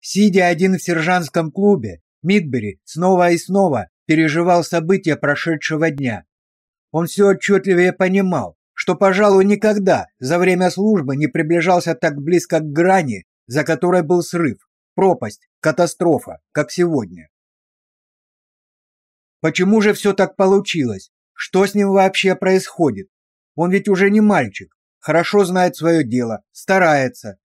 Сидя один в сержантском клубе, Мидбери снова и снова переживал события прошедшего дня. Он все отчетливее понимал, что, пожалуй, никогда за время службы не приближался так близко к грани, за которой был срыв, пропасть, катастрофа, как сегодня. Почему же все так получилось? Что с ним вообще происходит? Он ведь уже не мальчик, хорошо знает свое дело, старается.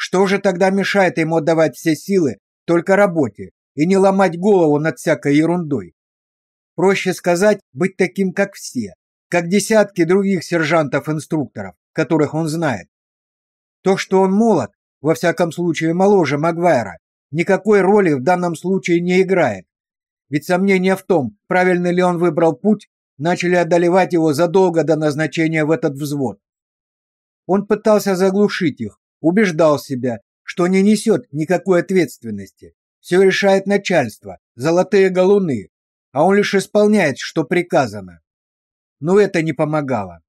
Что же тогда мешает ему отдавать все силы только работе и не ломать голову над всякой ерундой? Проще сказать, быть таким, как все, как десятки других сержантов-инструкторов, которых он знает. То, что он молод, во всяком случае моложе Магуайра, никакой роли в данном случае не играет. Ведь сомнения в том, правильно ли он выбрал путь, начали одолевать его задолго до назначения в этот взвод. Он пытался заглушить их, убеждал себя, что не несет никакой ответственности. Все решает начальство, золотые галуны, а он лишь исполняет, что приказано. Но это не помогало.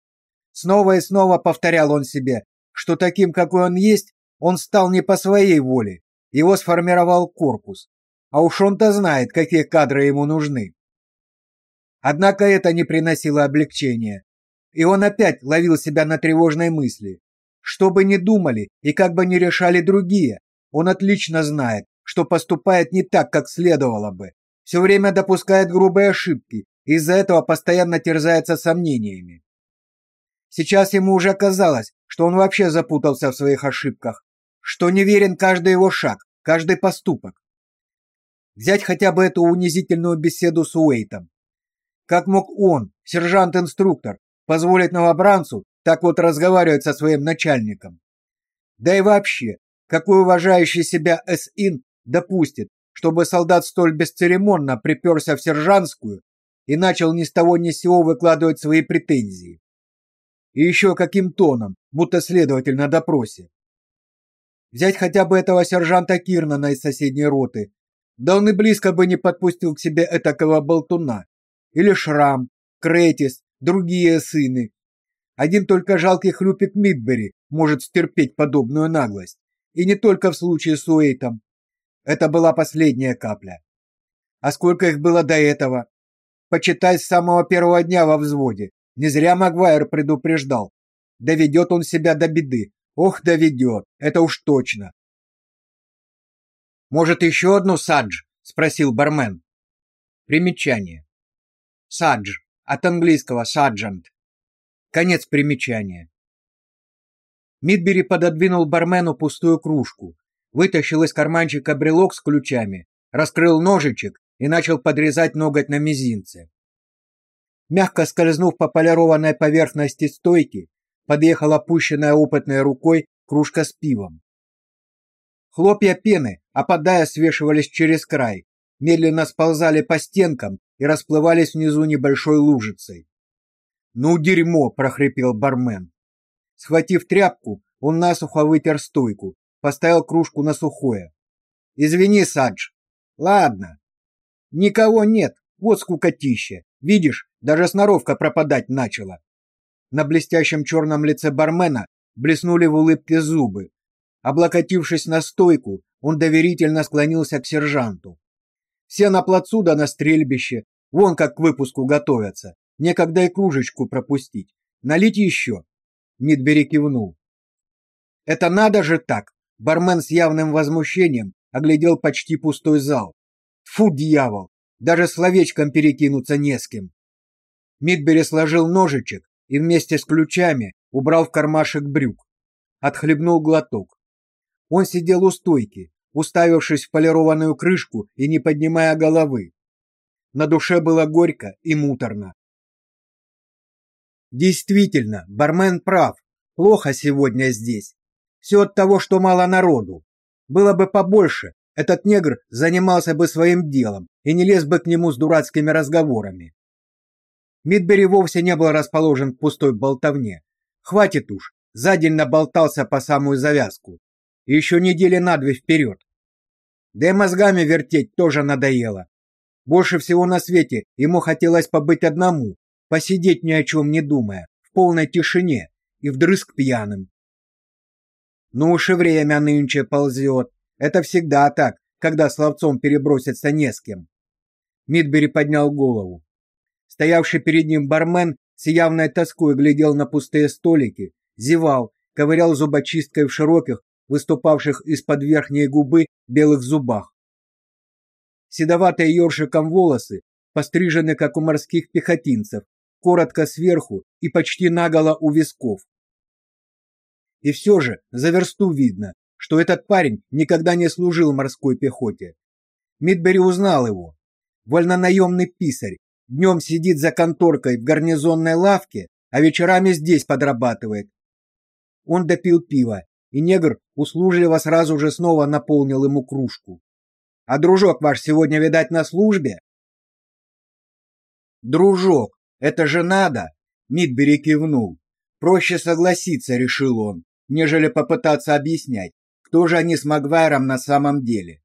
Снова и снова повторял он себе, что таким, какой он есть, он стал не по своей воле, его сформировал корпус. А уж он-то знает, какие кадры ему нужны. Однако это не приносило облегчения, и он опять ловил себя на тревожной мысли. Что бы ни думали и как бы ни решали другие, он отлично знает, что поступает не так, как следовало бы. Все время допускает грубые ошибки, из-за этого постоянно терзается сомнениями. Сейчас ему уже казалось, что он вообще запутался в своих ошибках, что неверен каждый его шаг, каждый поступок. Взять хотя бы эту унизительную беседу с Уэйтом. Как мог он, сержант-инструктор, позволить новобранцу так вот разговаривать со своим начальником? Да и вообще, какой уважающий себя СИН допустит, чтобы солдат столь бесцеремонно приперся в сержантскую и начал ни с того ни с сего выкладывать свои претензии? И еще каким тоном, будто следователь на допросе. Взять хотя бы этого сержанта Кирнана из соседней роты. Да он и близко бы не подпустил к себе этакого болтуна. Или Шрам, Кретис, другие сыны. Один только жалкий хлюпик Мидбери может стерпеть подобную наглость. И не только в случае с Уэйтом. Это была последняя капля. А сколько их было до этого? Почитай с самого первого дня во взводе. Не зря Магуайр предупреждал. Доведет он себя до беды. Ох, доведет. Это уж точно. Может, еще одну садж? спросил бармен. Примечание. Садж от английского саджант. Конец примечания. Мидбери пододвинул бармену пустую кружку, вытащил из карманчика брелок с ключами, раскрыл ножичек и начал подрезать ноготь на мизинце. Мягко скользнув по полированной поверхности стойки, подъехала опущенная опытной рукой кружка с пивом. Хлопья пены, опадая, свешивались через край, медленно сползали по стенкам и расплывались внизу небольшой лужицей. "Ну дерьмо", прохрипел бармен. Схватив тряпку, он насухо вытер стойку, поставил кружку на сухое. "Извини, Садж. Ладно. Никого нет. Вот скукотища. Видишь, даже сноровка пропадать начала". На блестящем черном лице бармена блеснули в улыбке зубы. Облокотившись на стойку, он доверительно склонился к сержанту. Все на плацу да на стрельбище, вон как к выпуску готовятся. Некогда и кружечку пропустить. Налить еще?» Мидбери кивнул. «Это надо же так!» Бармен с явным возмущением оглядел почти пустой зал. Фу, дьявол! Даже словечком перекинуться не с кем. Мидбери сложил ножичек и вместе с ключами убрал в кармашек брюк. Отхлебнул глоток. Он сидел у стойки, уставившись в полированную крышку и не поднимая головы. На душе было горько и муторно. Действительно, бармен прав. Плохо сегодня здесь. Все от того, что мало народу. Было бы побольше, этот негр занимался бы своим делом и не лез бы к нему с дурацкими разговорами. Мидбери вовсе не был расположен к пустой болтовне. Хватит уж, за день наболтался по самую завязку еще недели на две вперед. Да и мозгами вертеть тоже надоело. Больше всего на свете ему хотелось побыть одному, посидеть ни о чем не думая, в полной тишине и вдрызг пьяным. Ну уж и время нынче ползет. Это всегда так, когда словцом переброситься не с кем. Мидбери поднял голову. Стоявший перед ним бармен с явной тоской глядел на пустые столики, зевал, ковырял зубочисткой в широких, выступавших из-под верхней губы белых зубах. Седоватые ёршиком волосы, пострижены как у морских пехотинцев, коротко сверху и почти наголо у висков. И все же за версту видно, что этот парень никогда не служил морской пехоте. Мидбери узнал его. Вольнонаемный писарь, днем сидит за конторкой в гарнизонной лавке, а вечерами здесь подрабатывает. Он допил пива, и негр услужливо сразу же снова наполнил ему кружку. А дружок ваш сегодня, видать, на службе? Дружок, это же надо, Мидбери кивнул. Проще согласиться, решил он, нежели попытаться объяснять, кто же они с Магвайром на самом деле.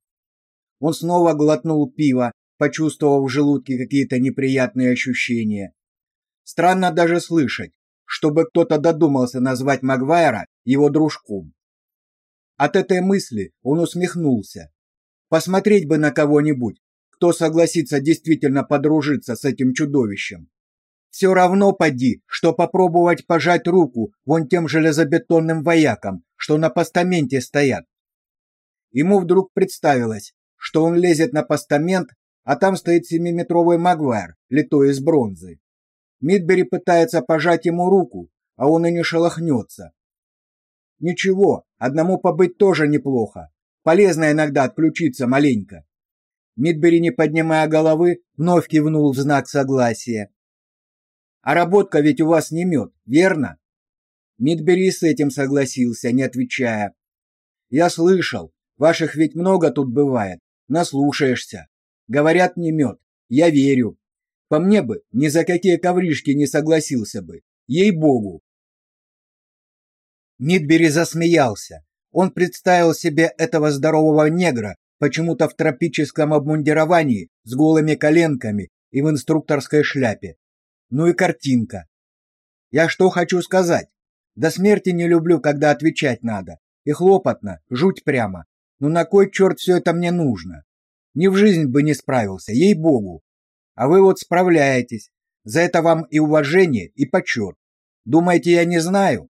Он снова глотнул пива, почувствовав в желудке какие-то неприятные ощущения. Странно даже слышать, чтобы кто-то додумался назвать Магвайра его дружком. От этой мысли он усмехнулся. Посмотреть бы на кого-нибудь, кто согласится действительно подружиться с этим чудовищем. Все равно поди, что попробовать пожать руку вон тем железобетонным воякам, что на постаменте стоят. Ему вдруг представилось, что он лезет на постамент, а там стоит семиметровый Магуайр, литой из бронзы. Мидбери пытается пожать ему руку, а он и не шелохнется. Ничего, одному побыть тоже неплохо. Полезно иногда отключиться маленько. Мидбери, не поднимая головы, вновь кивнул в знак согласия. А работка ведь у вас не мед, верно? Мидбери с этим согласился, не отвечая. Я слышал, ваших ведь много тут бывает. Наслушаешься. Говорят, не мед. Я верю. По мне бы ни за какие ковришки не согласился бы. Ей-богу. Мидбери засмеялся. Он представил себе этого здорового негра, почему-то в тропическом обмундировании, с голыми коленками и в инструкторской шляпе. Ну и картинка. Я что хочу сказать? До смерти не люблю, когда отвечать надо. И хлопотно, жуть прямо. Ну на кой черт все это мне нужно? Ни в жизнь бы не справился, ей-богу. А вы вот справляетесь. За это вам и уважение, и почет. Думаете, я не знаю?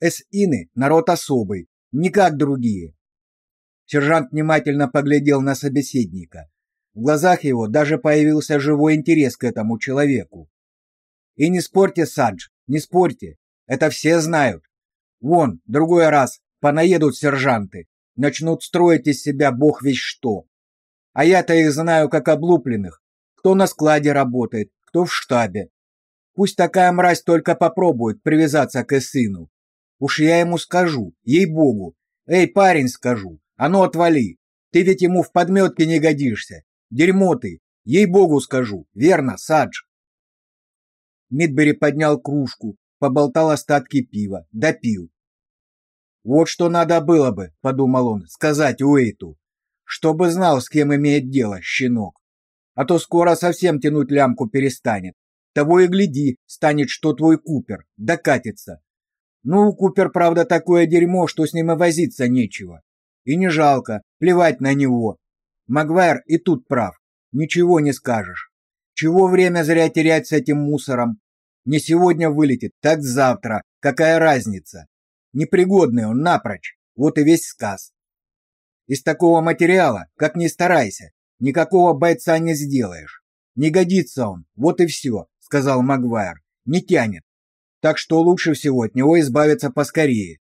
Эсины народ особый, не как другие. Сержант внимательно поглядел на собеседника. В глазах его даже появился живой интерес к этому человеку. И не спорьте, Садж, не спорьте. Это все знают. Вон, другой раз понаедут сержанты, начнут строить из себя бог весь что. А я-то их знаю как облупленных. Кто на складе работает, кто в штабе. Пусть такая мразь только попробует привязаться к сыну. Уж я ему скажу, ей-богу. Эй, парень, скажу, а ну отвали. Ты ведь ему в подметке не годишься. Дерьмо ты. Ей-богу скажу. Верно, Садж. Мидбери поднял кружку, поболтал остатки пива, допил. Вот что надо было бы, подумал он, сказать Уэйту, чтобы знал, с кем имеет дело щенок. А то скоро совсем тянуть лямку перестанет. Того и гляди, станет что твой Купер, докатится. Ну, Купер, правда, такое дерьмо, что с ним и возиться нечего. И не жалко, плевать на него. Магуайр и тут прав. Ничего не скажешь. Чего время зря терять с этим мусором? Не сегодня вылетит, так завтра. Какая разница? Непригодный он напрочь. Вот и весь сказ. Из такого материала, как ни старайся, никакого бойца не сделаешь. Не годится он, вот и все, сказал Магуайр. Не тянет. Так что лучше всего от него избавиться поскорее.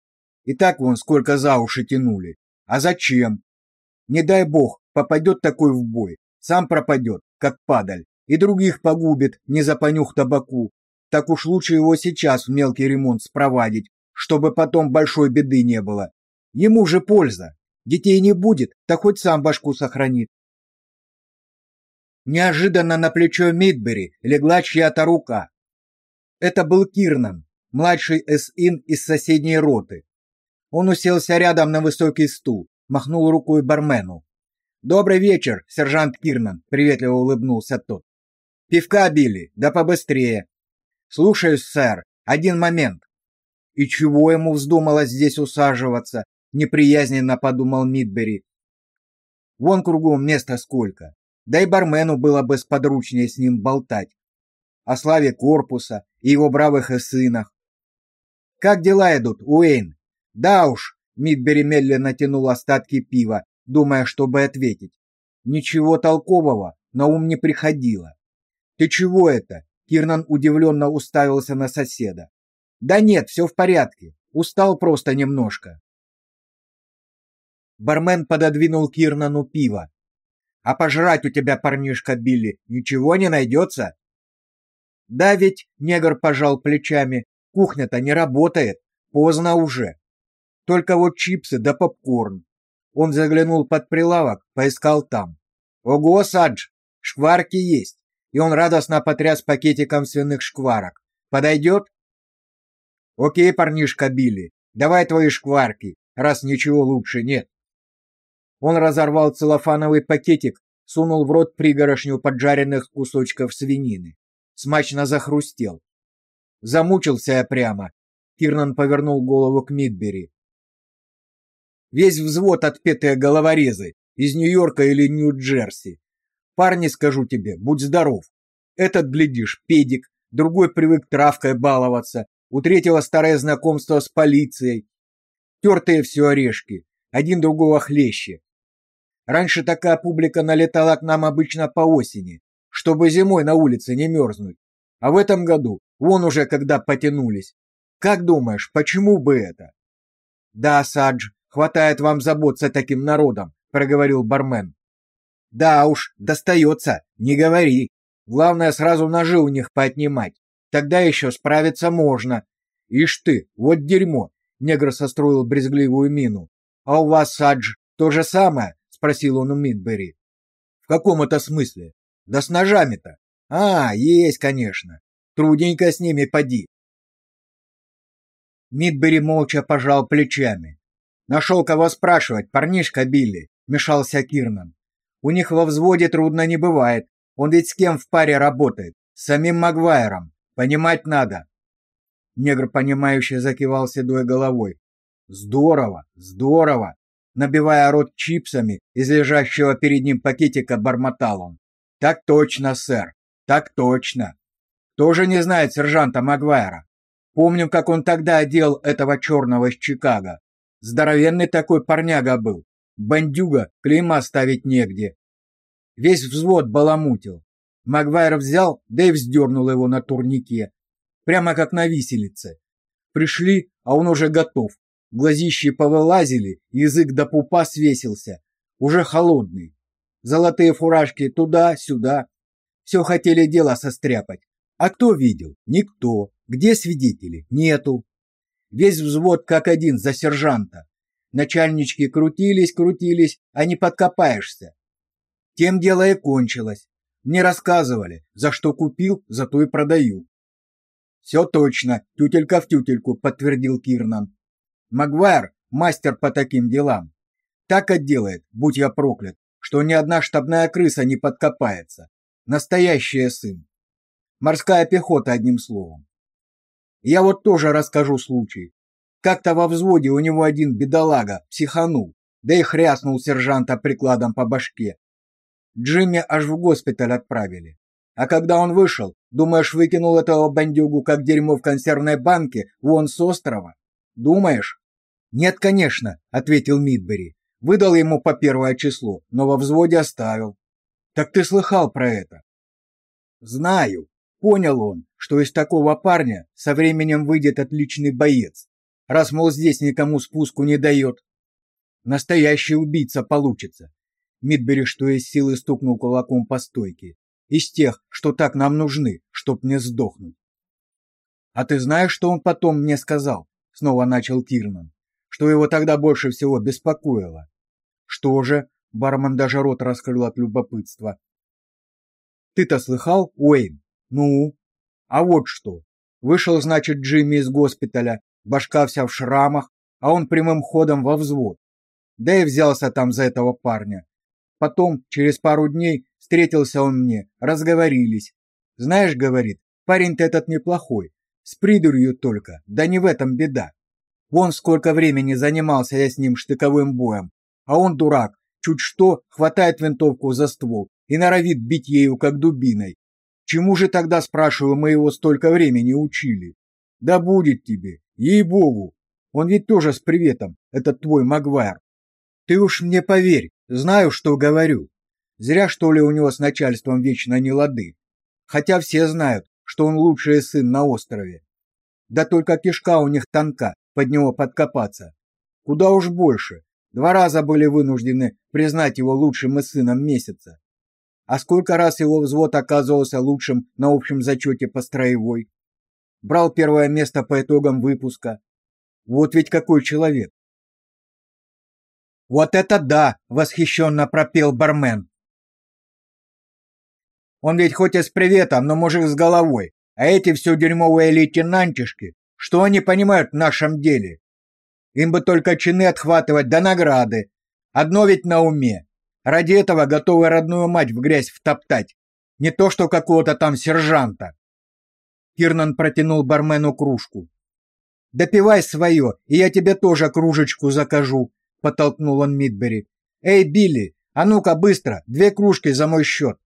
И так вон сколько за уши тянули. А зачем? Не дай бог, попадет такой в бой, сам пропадет, как падаль, и других погубит, не запонюх табаку, так уж лучше его сейчас в мелкий ремонт спровадить, чтобы потом большой беды не было. Ему же польза. Детей не будет, так хоть сам башку сохранит. Неожиданно на плечо Мидбери легла чья-то рука. Это был Кирнан, младший СИН из соседней роты. Он уселся рядом на высокий стул, махнул рукой бармену. «Добрый вечер, сержант Кирнан», — приветливо улыбнулся тот. «Пивка били, да побыстрее. Слушаюсь, сэр. Один момент. И чего ему вздумалось здесь усаживаться? Неприязненно подумал Мидбери. Вон кругом места сколько. Да и бармену было бы сподручнее с ним болтать. О славе корпуса и его бравых сынах. Как дела идут, Уэйн? Да уж, Мидбери медленно тянул остатки пива, думая, чтобы ответить. Ничего толкового на ум не приходило. Ты чего это? Кирнан удивленно уставился на соседа. Да нет, все в порядке. Устал просто немножко. Бармен пододвинул Кирнану пиво. А пожрать у тебя, парнишка Билли, ничего не найдется?» Да ведь негр пожал плечами. Кухня-то не работает, поздно уже. Только вот чипсы да попкорн. Он заглянул под прилавок, поискал там. Ого, Садж, шкварки есть. И он радостно потряс пакетиком свиных шкварок. Подойдет? Окей, парнишка Билли, давай твои шкварки, раз ничего лучше нет. Он разорвал целлофановый пакетик, сунул в рот пригорошню поджаренных кусочков свинины. Смачно захрустел. Замучился я прямо. Кирнан повернул голову к Мидбери. Весь взвод отпетые головорезы из Нью-Йорка или Нью-Джерси. Парни, скажу тебе, будь здоров. Этот, глядишь, педик, другой привык травкой баловаться, у третьего старое знакомство с полицией. Тертые все орешки, один другого хлеще. Раньше такая публика налетала к нам обычно по осени, чтобы зимой на улице не мерзнуть. А в этом году, вон уже когда потянулись. Как думаешь, почему бы это? Да, Садж, хватает вам забот с таким народом, проговорил бармен. Да уж, достается, не говори. Главное сразу ножи у них поотнимать. Тогда еще справиться можно. Ишь ты, вот дерьмо. Негр состроил брезгливую мину. А у вас, Садж, то же самое? спросил он у Мидбери. В каком это смысле? Да с ножами-то. А, есть, конечно. Трудненько с ними поди. Мидбери молча пожал плечами. Нашел кого спрашивать, парнишка Билли, мешался Кирнан. У них во взводе трудно не бывает. Он ведь с кем в паре работает? С самим Магвайром. Понимать надо. Негр понимающе закивал седой головой. Здорово, здорово набивая рот чипсами из лежащего перед ним пакетика, бормотал он. «Так точно, сэр, так точно. Тоже не знает сержанта Магуайра. Помню, как он тогда одел этого черного из Чикаго. Здоровенный такой парняга был. Бандюга, клейма ставить негде. Весь взвод баламутил. Магуайр взял, да и вздернул его на турнике. Прямо как на виселице. Пришли, а он уже готов. Глазищи повылазили, язык до пупа свесился, уже холодный. Золотые фуражки туда-сюда. Все хотели дело состряпать. А кто видел? Никто. Где свидетели? Нету. Весь взвод как один за сержанта. Начальнички крутились, крутились, а не подкопаешься. Тем дело и кончилось. Мне рассказывали, за что купил, за то и продаю. Все точно, тютелька в тютельку, подтвердил Кирнан. Магуайр – мастер по таким делам. Так отделает, будь я проклят, что ни одна штабная крыса не подкопается. Настоящий сын. Морская пехота, одним словом. Я вот тоже расскажу случай. Как-то во взводе у него один бедолага психанул, да и хряснул сержанта прикладом по башке. Джимми аж в госпиталь отправили. А когда он вышел, думаешь, выкинул этого бандюгу как дерьмо в консервной банке вон с острова? Думаешь? Нет, конечно, ответил Мидбери. Выдал ему по первое число, но во взводе оставил. Так ты слыхал про это? Знаю. Понял он, что из такого парня со временем выйдет отличный боец, раз мол здесь никому спуску не дает. Настоящий убийца получится. Мидбери что из силы стукнул кулаком по стойке. Из тех, что так нам нужны, чтоб не сдохнуть. А ты знаешь, что он потом мне сказал? снова начал Кирнан. Что его тогда больше всего беспокоило? Что же? Бармен даже рот раскрыл от любопытства. Ты-то слыхал, Уэйн? Ну, а вот что. Вышел, значит, Джимми из госпиталя, башка вся в шрамах, а он прямым ходом во взвод. Да и взялся там за этого парня. Потом, через пару дней, встретился он мне, разговорились. Знаешь, говорит, парень-то этот неплохой, с придурью только, да не в этом беда. Вон сколько времени занимался я с ним штыковым боем, а он дурак, Чуть что, хватает винтовку за ствол и норовит бить ею, как дубиной. Чему же тогда, спрашиваю, мы его столько времени учили? Да будет тебе, ей-богу. Он ведь тоже с приветом, этот твой Магвайр. Ты уж мне поверь, знаю, что говорю. Зря, что ли, у него с начальством вечно не лады. Хотя все знают, что он лучший сын на острове. Да только кишка у них тонка, под него подкопаться. Куда уж больше. Два раза были вынуждены признать его лучшим сыном месяца. А сколько раз его взвод оказывался лучшим на общем зачете по строевой? Брал первое место по итогам выпуска. Вот ведь какой человек. Вот это да, восхищенно пропел бармен. Он ведь хоть и с приветом, но мужик с головой. А эти все дерьмовые лейтенантишки, что они понимают в нашем деле? Им бы только чины отхватывать да награды. Одно ведь на уме. Ради этого готовы родную мать в грязь втоптать. Не то что какого-то там сержанта. Кирнан протянул бармену кружку. «Допивай свое, и я тебе тоже кружечку закажу», — подтолкнул он Мидбери. «Эй, Билли, а ну-ка быстро, две кружки за мой счет».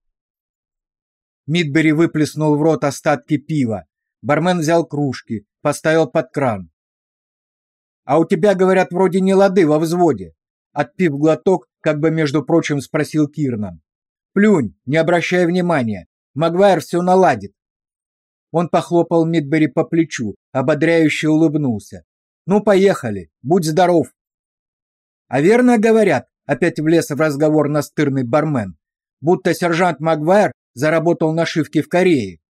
Мидбери выплеснул в рот остатки пива. Бармен взял кружки, поставил под кран. «А у тебя, говорят, вроде не лады во взводе». Отпив глоток, как бы, между прочим, спросил Кирнан. «Плюнь, не обращай внимания. Магуайр все наладит». Он похлопал Мидбери по плечу, ободряюще улыбнулся. «Ну, поехали. Будь здоров». «А верно говорят», — опять влез в разговор настырный бармен, будто сержант Магуайр заработал нашивки в Корее.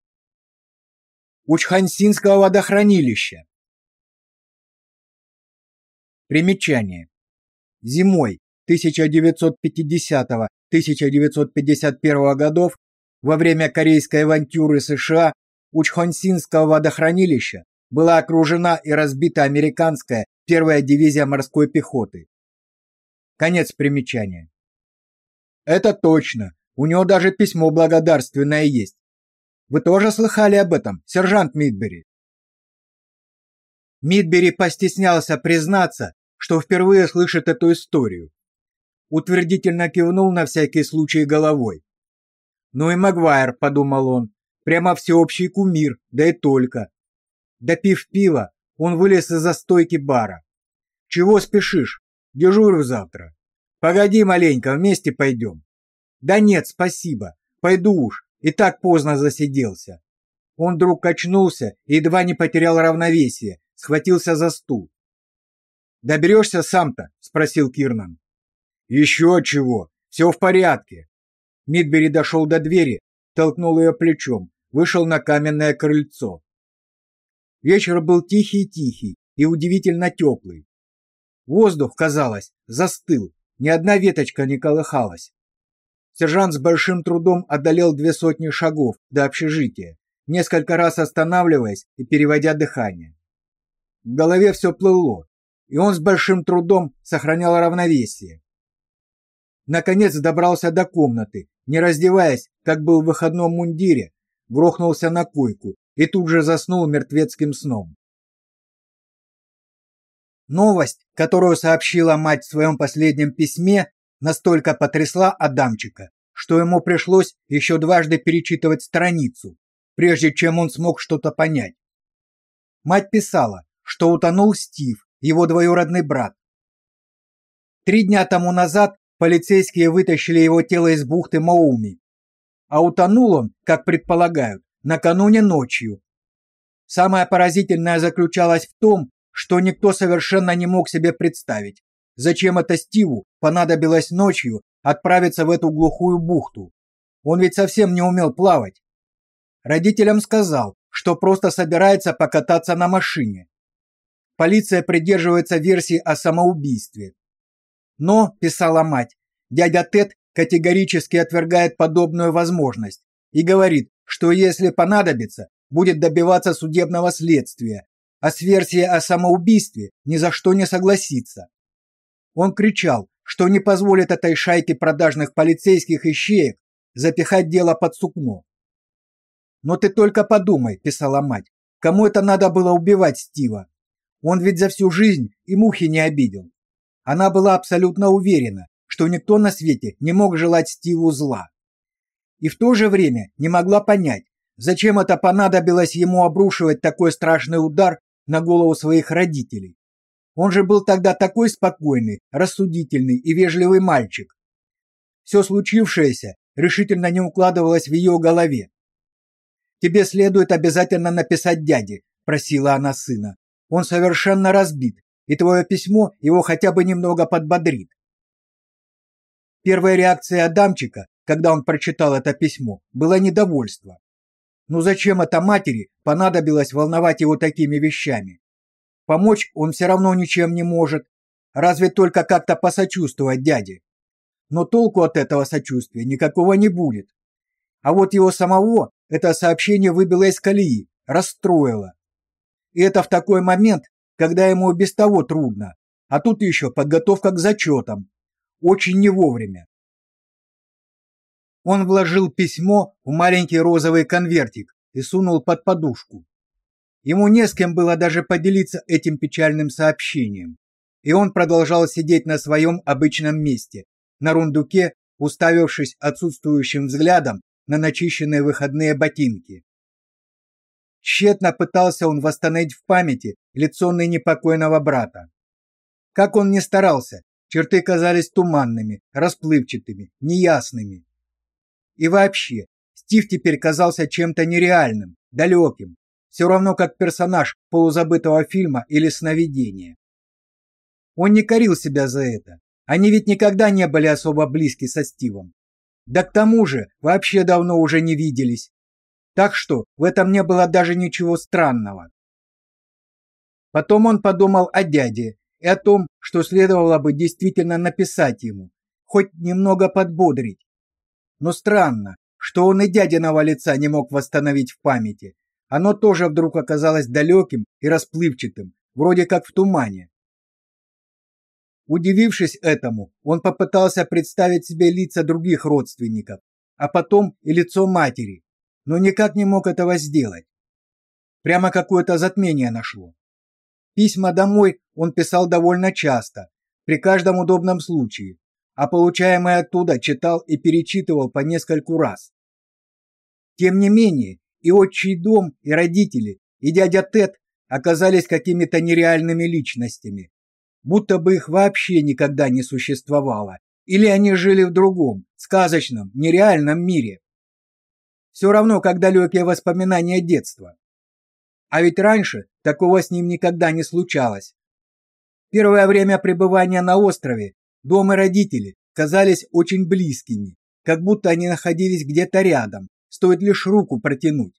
У Чхансинского водохранилища. Примечание. Зимой 1950-1951 годов во время корейской авантюры США у Чхонсинского водохранилища была окружена и разбита американская первая дивизия морской пехоты. Конец примечания. Это точно. У него даже письмо благодарственное есть. Вы тоже слыхали об этом, сержант Мидбери? Мидбери постеснялся признаться, что впервые слышит эту историю. Утвердительно кивнул на всякий случай головой. Ну и Магуайр, подумал он, прямо всеобщий кумир, да и только. Допив пива, он вылез из-за стойки бара. Чего спешишь? Дежурю завтра. Погоди маленько, вместе пойдем. Да нет, спасибо. Пойду уж, и так поздно засиделся. Он вдруг качнулся и едва не потерял равновесие, схватился за стул. «Доберешься сам-то?» — спросил Кирнан. «Еще чего, все в порядке». Мидбери дошел до двери, толкнул ее плечом, вышел на каменное крыльцо. Вечер был тихий-тихий и удивительно теплый. Воздух, казалось, застыл, ни одна веточка не колыхалась. Сержант с большим трудом одолел две сотни шагов до общежития, несколько раз останавливаясь и переводя дыхание. В голове все плыло, и он с большим трудом сохранял равновесие. Наконец добрался до комнаты, не раздеваясь, как был в выходном мундире, грохнулся на койку и тут же заснул мертвецким сном. Новость, которую сообщила мать в своем последнем письме, настолько потрясла Адамчика, что ему пришлось еще дважды перечитывать страницу, прежде чем он смог что-то понять. Мать писала, что утонул Стив, его двоюродный брат. Три дня тому назад полицейские вытащили его тело из бухты Мауми, а утонул он, как предполагают, накануне ночью. Самое поразительное заключалось в том, что никто совершенно не мог себе представить, Зачем это Стиву понадобилось ночью отправиться в эту глухую бухту? Он ведь совсем не умел плавать. Родителям сказал, что просто собирается покататься на машине. Полиция придерживается версии о самоубийстве. Но, писала мать, дядя Тед категорически отвергает подобную возможность и говорит, что если понадобится, будет добиваться судебного следствия, а с версией о самоубийстве ни за что не согласится. Он кричал, что не позволит этой шайке продажных полицейских ищеек запихать дело под сукно. «Но ты только подумай», – писала мать, – «кому это надо было убивать Стива? Он ведь за всю жизнь и мухи не обидел». Она была абсолютно уверена, что никто на свете не мог желать Стиву зла. И в то же время не могла понять, зачем это понадобилось ему обрушивать такой страшный удар на голову своих родителей. Он же был тогда такой спокойный, рассудительный и вежливый мальчик. Все случившееся решительно не укладывалось в ее голове. Тебе следует обязательно написать дяде, просила она сына. Он совершенно разбит, и твое письмо его хотя бы немного подбодрит. Первая реакция Адамчика, когда он прочитал это письмо, была недовольство. Ну зачем это матери понадобилось волновать его такими вещами? Помочь он все равно ничем не может, разве только как-то посочувствовать дяде. Но толку от этого сочувствия никакого не будет. А вот его самого это сообщение выбило из колеи, расстроило. И это в такой момент, когда ему без того трудно, а тут еще подготовка к зачетам. Очень не вовремя. Он вложил письмо в маленький розовый конвертик и сунул под подушку. Ему не с кем было даже поделиться этим печальным сообщением. И он продолжал сидеть на своем обычном месте, на рундуке, уставившись отсутствующим взглядом на начищенные выходные ботинки. Тщетно пытался он восстановить в памяти лицо ныне покойного брата. Как он ни старался, черты казались туманными, расплывчатыми, неясными. И вообще, Стив теперь казался чем-то нереальным, далеким, все равно как персонаж полузабытого фильма или сновидения. Он не корил себя за это. Они ведь никогда не были особо близки со Стивом. Да к тому же, вообще давно уже не виделись. Так что в этом не было даже ничего странного. Потом он подумал о дяде и о том, что следовало бы действительно написать ему, хоть немного подбодрить. Но странно, что он и дядиного лица не мог восстановить в памяти, оно тоже вдруг оказалось далеким и расплывчатым, вроде как в тумане. Удивившись этому, он попытался представить себе лица других родственников, а потом и лицо матери, но никак не мог этого сделать. Прямо какое-то затмение нашло. Письма домой он писал довольно часто, при каждом удобном случае, а получаемое оттуда читал и перечитывал по нескольку раз. Тем не менее, и отчий дом, и родители, и дядя Тед оказались какими-то нереальными личностями, будто бы их вообще никогда не существовало, или они жили в другом, сказочном, нереальном мире. Все равно, как далекие воспоминания детства. А ведь раньше такого с ним никогда не случалось. Первое время пребывания на острове дом и родители казались очень близкими, как будто они находились где-то рядом, стоит лишь руку протянуть.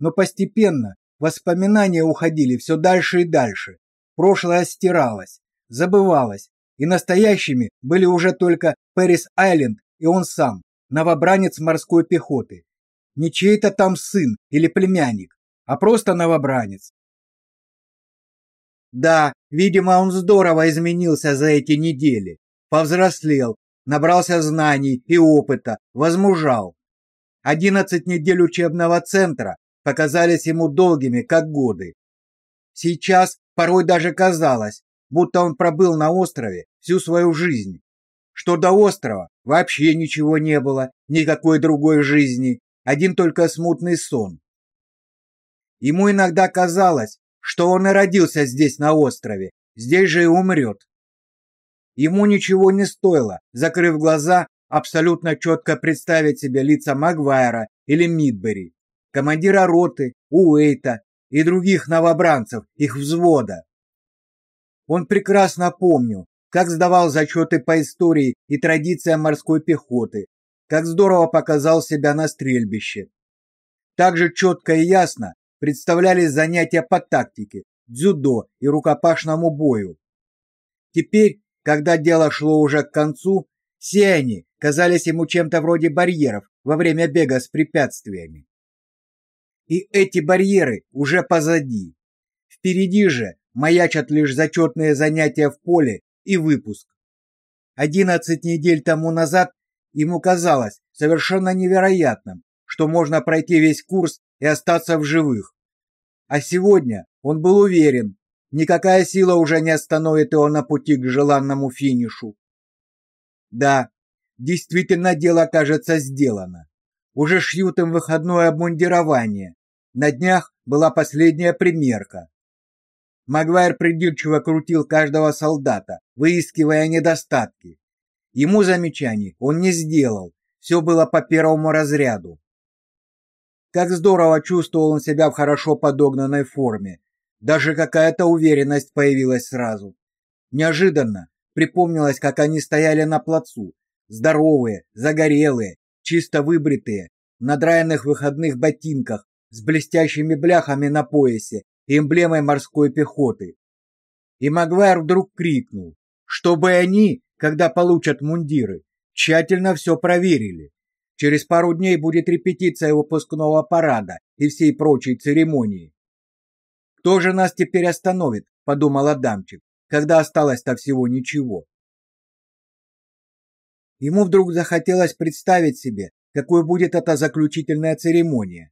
Но постепенно воспоминания уходили все дальше и дальше. Прошлое стиралось, забывалось, и настоящими были уже только Пэрис-Айленд и он сам, новобранец морской пехоты. Не чей-то там сын или племянник, а просто новобранец. Да, видимо, он здорово изменился за эти недели. Повзрослел, набрался знаний и опыта, возмужал. Одиннадцать недель учебного центра показались ему долгими, как годы. Сейчас порой даже казалось, будто он пробыл на острове всю свою жизнь. Что до острова вообще ничего не было, никакой другой жизни, один только смутный сон. Ему иногда казалось, что он и родился здесь на острове, здесь же и умрет. Ему ничего не стоило, закрыв глаза, абсолютно четко представить себе лица Магвайра или Мидбери, командира роты, Уэйта и других новобранцев их взвода. Он прекрасно помнил, как сдавал зачеты по истории и традициям морской пехоты, как здорово показал себя на стрельбище. Также четко и ясно представлялись занятия по тактике, дзюдо и рукопашному бою. Теперь, когда дело шло уже к концу, все они казались ему чем-то вроде барьеров во время бега с препятствиями. И эти барьеры уже позади. Впереди же маячат лишь зачетные занятия в поле и выпуск. Одиннадцать недель тому назад ему казалось совершенно невероятным, что можно пройти весь курс и остаться в живых. А сегодня он был уверен, никакая сила уже не остановит его на пути к желанному финишу. Да, действительно дело, кажется, сделано. Уже шьют им выходное обмундирование. На днях была последняя примерка. Магуайр придирчиво крутил каждого солдата, выискивая недостатки. Ему замечаний он не сделал, все было по первому разряду. Как здорово чувствовал он себя в хорошо подогнанной форме. Даже какая-то уверенность появилась сразу. Неожиданно припомнилось, как они стояли на плацу, здоровые, загорелые, чисто выбритые, в надраенных выходных ботинках, с блестящими бляхами на поясе и эмблемой морской пехоты. И Магуайр вдруг крикнул, чтобы они, когда получат мундиры, тщательно все проверили. Через пару дней будет репетиция выпускного парада и всей прочей церемонии. Кто же нас теперь остановит, подумал Адамчик, когда осталось-то всего ничего. Ему вдруг захотелось представить себе, какой будет эта заключительная церемония.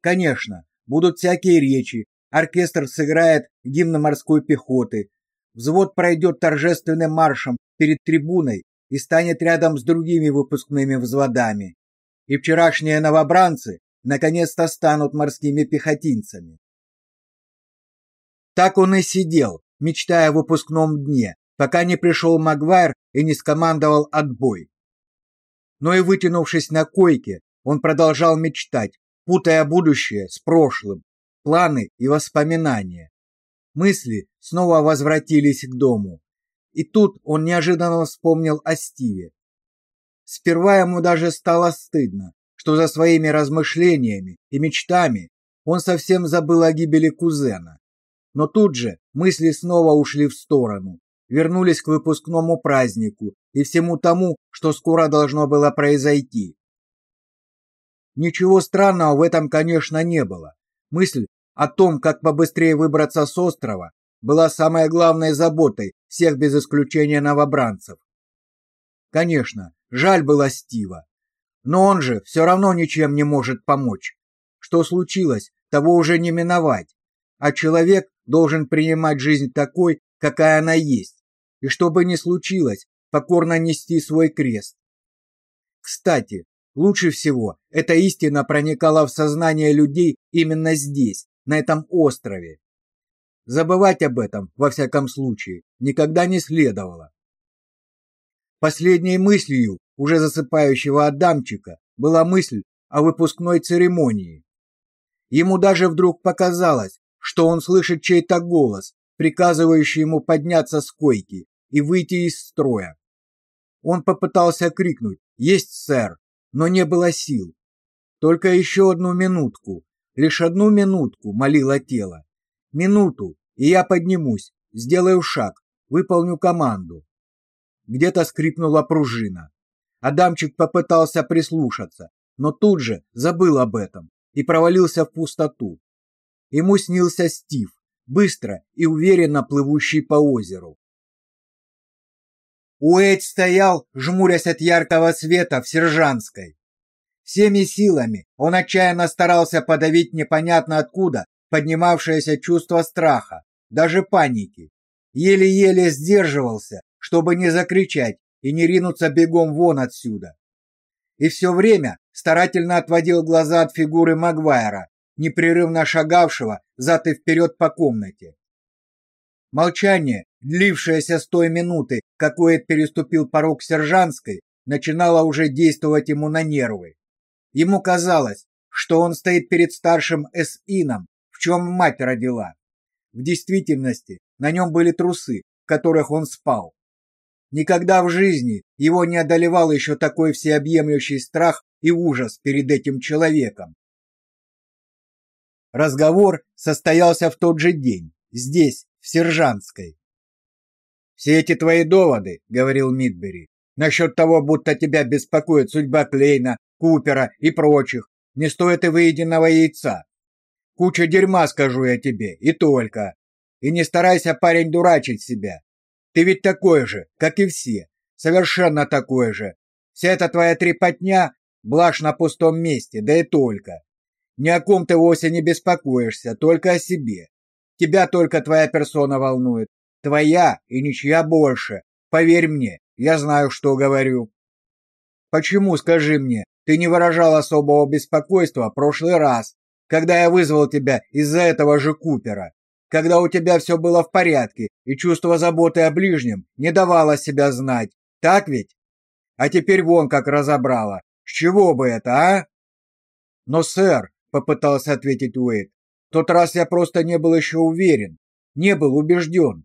Конечно, будут всякие речи, оркестр сыграет гимн морской пехоты, взвод пройдет торжественным маршем перед трибуной и станет рядом с другими выпускными взводами. И вчерашние новобранцы наконец-то станут морскими пехотинцами. Так он и сидел, мечтая о выпускном дне, пока не пришел Магуайр и не скомандовал отбой. Но и вытянувшись на койке, он продолжал мечтать, путая будущее с прошлым, планы и воспоминания. Мысли снова возвратились к дому. И тут он неожиданно вспомнил о Стиве. Сперва ему даже стало стыдно, что за своими размышлениями и мечтами он совсем забыл о гибели кузена. Но тут же мысли снова ушли в сторону, вернулись к выпускному празднику и всему тому, что скоро должно было произойти. Ничего странного в этом, конечно, не было. Мысль о том, как побыстрее выбраться с острова, была самой главной заботой всех без исключения новобранцев. Конечно, жаль было Стива, но он же все равно ничем не может помочь. Что случилось, того уже не миновать, а человек должен принимать жизнь такой, какая она есть, и что бы ни случилось, покорно нести свой крест. Кстати, лучше всего эта истина проникала в сознание людей именно здесь, на этом острове. Забывать об этом, во всяком случае, никогда не следовало. Последней мыслью уже засыпающего Адамчика была мысль о выпускной церемонии. Ему даже вдруг показалось, что он слышит чей-то голос, приказывающий ему подняться с койки и выйти из строя. Он попытался крикнуть «Есть, сэр!», но не было сил. Только еще одну минутку, лишь одну минутку молило тело. Минуту, и я поднимусь, сделаю шаг, выполню команду. Где-то скрипнула пружина. Адамчик попытался прислушаться, но тут же забыл об этом и провалился в пустоту. Ему снился Стив, быстро и уверенно плывущий по озеру. Уэйд стоял, жмурясь от яркого света в Сержанской. Всеми силами он отчаянно старался подавить непонятно откуда поднимавшееся чувство страха, даже паники. Еле-еле сдерживался, чтобы не закричать и не ринуться бегом вон отсюда. И все время старательно отводил глаза от фигуры Магуайра, непрерывно шагавшего зад и вперед по комнате. Молчание, длившееся с той минуты, как Уэйд переступил порог сержантской, начинало уже действовать ему на нервы. Ему казалось, что он стоит перед старшим эсином, в чем мать родила. В действительности на нем были трусы, в которых он спал. Никогда в жизни его не одолевал еще такой всеобъемлющий страх и ужас перед этим человеком, Разговор состоялся в тот же день, здесь, в Сержантской. «Все эти твои доводы, — говорил Мидбери, — насчет того, будто тебя беспокоит судьба Клейна, Купера и прочих, не стоят и выеденного яйца. Куча дерьма, скажу я тебе, и только. И не старайся, парень, дурачить себя. Ты ведь такой же, как и все, совершенно такой же. Вся эта твоя трепотня — блажь на пустом месте, да и только. Ни о ком ты вовсе не беспокоишься, только о себе. Тебя только твоя персона волнует. Твоя и ничья больше. Поверь мне, Я знаю, что говорю. Почему, скажи мне, ты не выражал особого беспокойства в прошлый раз, когда я вызвал тебя из-за этого же Купера? Когда у тебя все было в порядке, и чувство заботы о ближнем не давало себя знать. Так ведь? А теперь вон как разобрала. С чего бы это, а? Но, сэр, попытался ответить Уэйд. В тот раз я просто не был еще уверен, не был убежден.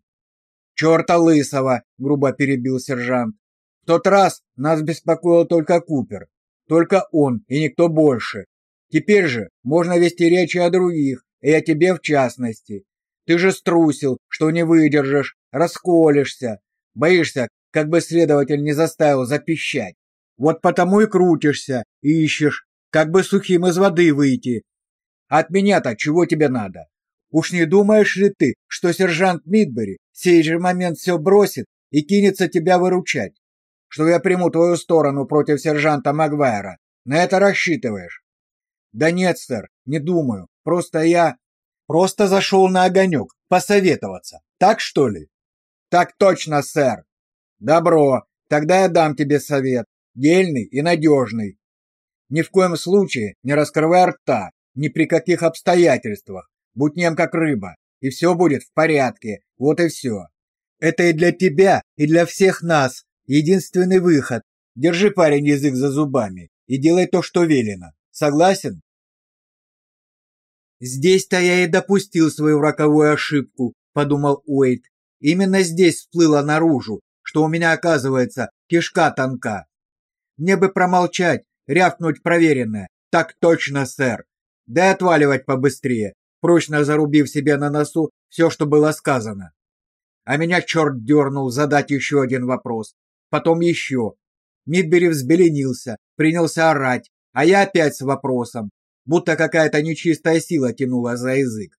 «Черта лысого!» — грубо перебил сержант. «В тот раз нас беспокоил только Купер. Только он и никто больше. Теперь же можно вести речи о других, и о тебе в частности. Ты же струсил, что не выдержишь, расколешься, боишься, как бы следователь не заставил запищать. Вот потому и крутишься, ищешь, как бы сухим из воды выйти. От меня-то чего тебе надо? Уж не думаешь ли ты, что сержант Мидбери в сей же момент все бросит и кинется тебя выручать? Что я приму твою сторону против сержанта Магвайра? На это рассчитываешь? Да нет, сэр, не думаю. Просто я просто зашел на огонек посоветоваться. Так что ли? Так точно, сэр. Добро. Тогда я дам тебе совет, дельный и надежный. Ни в коем случае не раскрывай рта, ни при каких обстоятельствах. Будь нем как рыба, и все будет в порядке. Вот и все. Это и для тебя, и для всех нас единственный выход. Держи, парень, язык за зубами и делай то, что велено. Согласен? Здесь-то я и допустил свою роковую ошибку, подумал Уэйт. Именно здесь всплыло наружу, что у меня, оказывается, кишка тонка. Мне бы промолчать, рявкнуть проверенное. Так точно, сэр. Да и отваливать побыстрее, прочно зарубив себе на носу все, что было сказано. А меня черт дернул задать еще один вопрос. Потом еще. Мидбери взбеленился, принялся орать, а я опять с вопросом, будто какая-то нечистая сила тянула за язык.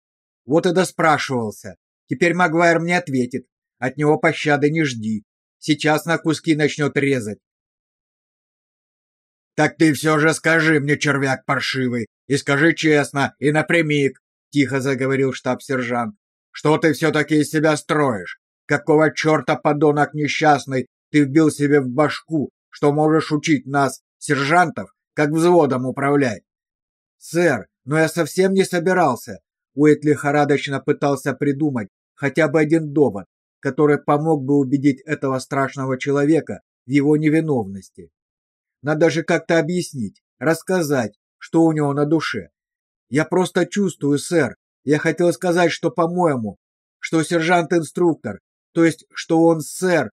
Вот и доспрашивался. Теперь Магуайр мне ответит. От него пощады не жди. Сейчас на куски начнет резать. Так ты все же скажи мне, червяк паршивый, и скажи честно, и напрямик, тихо заговорил штаб-сержант. Что ты все-таки из себя строишь? Какого черта, подонок несчастный, ты вбил себе в башку, что можешь учить нас, сержантов, как взводом управлять? Сэр, но я совсем не собирался. Уэйт лихорадочно пытался придумать хотя бы один довод, который помог бы убедить этого страшного человека в его невиновности. Надо же как-то объяснить, рассказать, что у него на душе. Я просто чувствую, сэр. Я хотел сказать, что, по-моему, что сержант-инструктор, то есть, что он сэр.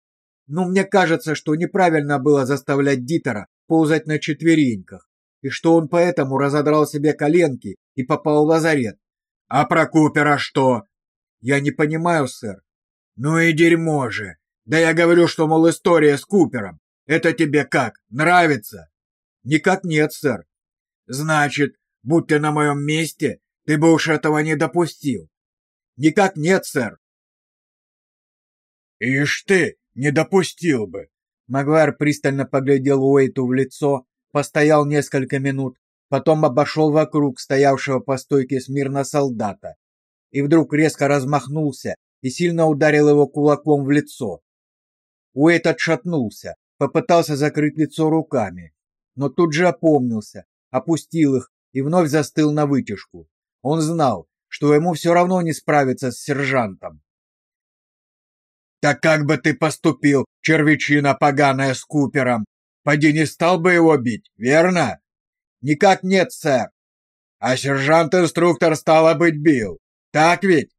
Но мне кажется, что неправильно было заставлять Дитера ползать на четвереньках, и что он поэтому разодрал себе коленки и попал в лазарет. А про Купера что? Я не понимаю, сэр. Ну и дерьмо же. Да я говорю, что, мол, история с Купером. Это тебе как, нравится? Никак нет, сэр. Значит, будь ты на моем месте, ты бы уж этого не допустил. Никак нет, сэр. Ишь ты, не допустил бы. Магуайр пристально поглядел Уэйту в лицо, постоял несколько минут, потом обошел вокруг стоявшего по стойке смирно солдата и вдруг резко размахнулся и сильно ударил его кулаком в лицо. Уэйт отшатнулся, попытался закрыть лицо руками, но тут же опомнился, опустил их и вновь застыл на вытяжку. Он знал, что ему все равно не справиться с сержантом. «Так как бы ты поступил, червячина поганая с Купером? Поди не стал бы его бить, верно?» «Никак нет, сэр». «А сержант-инструктор стало быть бил, так ведь?»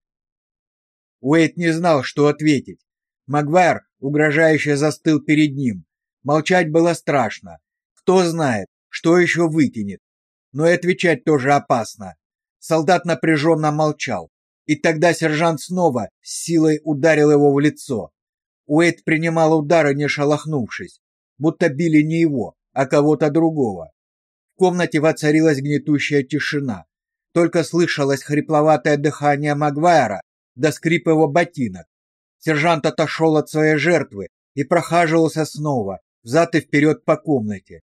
Уэйт не знал, что ответить. Магуайр угрожающе застыл перед ним. Молчать было страшно. Кто знает, что еще выкинет. Но и отвечать тоже опасно. Солдат напряженно молчал. И тогда сержант снова силой ударил его в лицо. Уэйд принимал удары, не шелохнувшись, будто били не его, а кого-то другого. В комнате воцарилась гнетущая тишина. Только слышалось хрипловатое дыхание Магуайра до скрип его ботинок. Сержант отошел от своей жертвы и прохаживался снова, взад и вперед по комнате.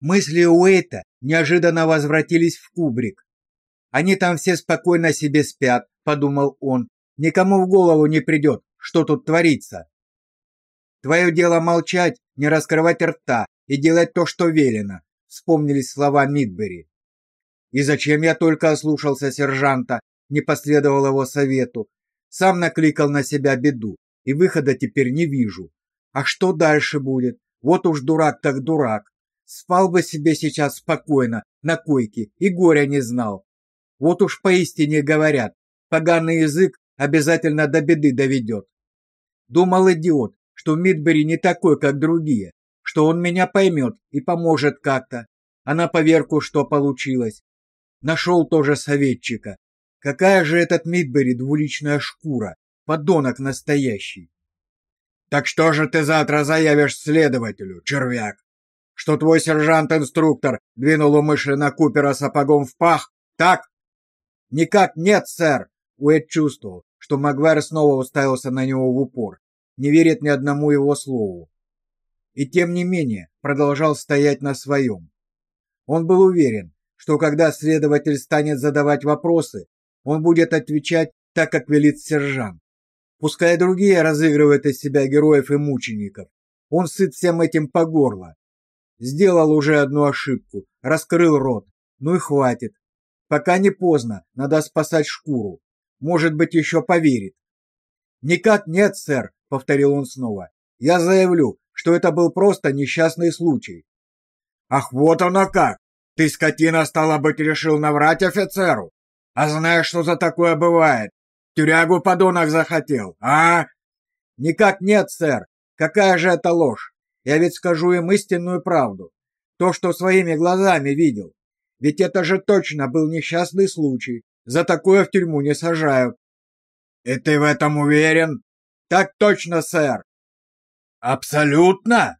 Мысли Уэйта неожиданно возвратились в кубрик. Они там все спокойно себе спят, подумал он. Никому в голову не придет, что тут творится. Твое дело молчать, не раскрывать рта и делать то, что велено, вспомнились слова Мидбери. И зачем я только ослушался сержанта, не последовал его совету, сам накликал на себя беду, и выхода теперь не вижу. А что дальше будет? Вот уж дурак так дурак. Спал бы себе сейчас спокойно на койке и горя не знал. Вот уж поистине говорят, поганый язык обязательно до беды доведет. Думал идиот, что Мидбери не такой, как другие, что он меня поймет и поможет как-то. А на поверку что получилось? Нашел тоже советчика. Какая же этот Мидбери двуличная шкура, подонок настоящий. Так что же ты завтра заявишь следователю, червяк? Что твой сержант-инструктор двинул умышленно Купера сапогом в пах, так? Никак нет, сэр. Уэд чувствовал, что Магвайр снова уставился на него в упор, не верит ни одному его слову. И тем не менее продолжал стоять на своем. Он был уверен, что когда следователь станет задавать вопросы, он будет отвечать так, как велит сержант. Пускай другие разыгрывают из себя героев и мучеников. Он сыт всем этим по горло. Сделал уже одну ошибку, раскрыл рот. Ну и хватит. Пока не поздно, надо спасать шкуру. Может быть, еще поверит. Никак нет, сэр, повторил он снова. Я заявлю, что это был просто несчастный случай. Ах, вот оно как. Ты скотина стало быть решил наврать офицеру. А знаешь, что за такое бывает? Тюрягу подонок захотел, а? Никак нет, сэр. Какая же это ложь? Я ведь скажу им истинную правду. То, что своими глазами видел. Ведь это же точно был несчастный случай. За такое в тюрьму не сажают. И ты в этом уверен? Так точно, сэр. Абсолютно?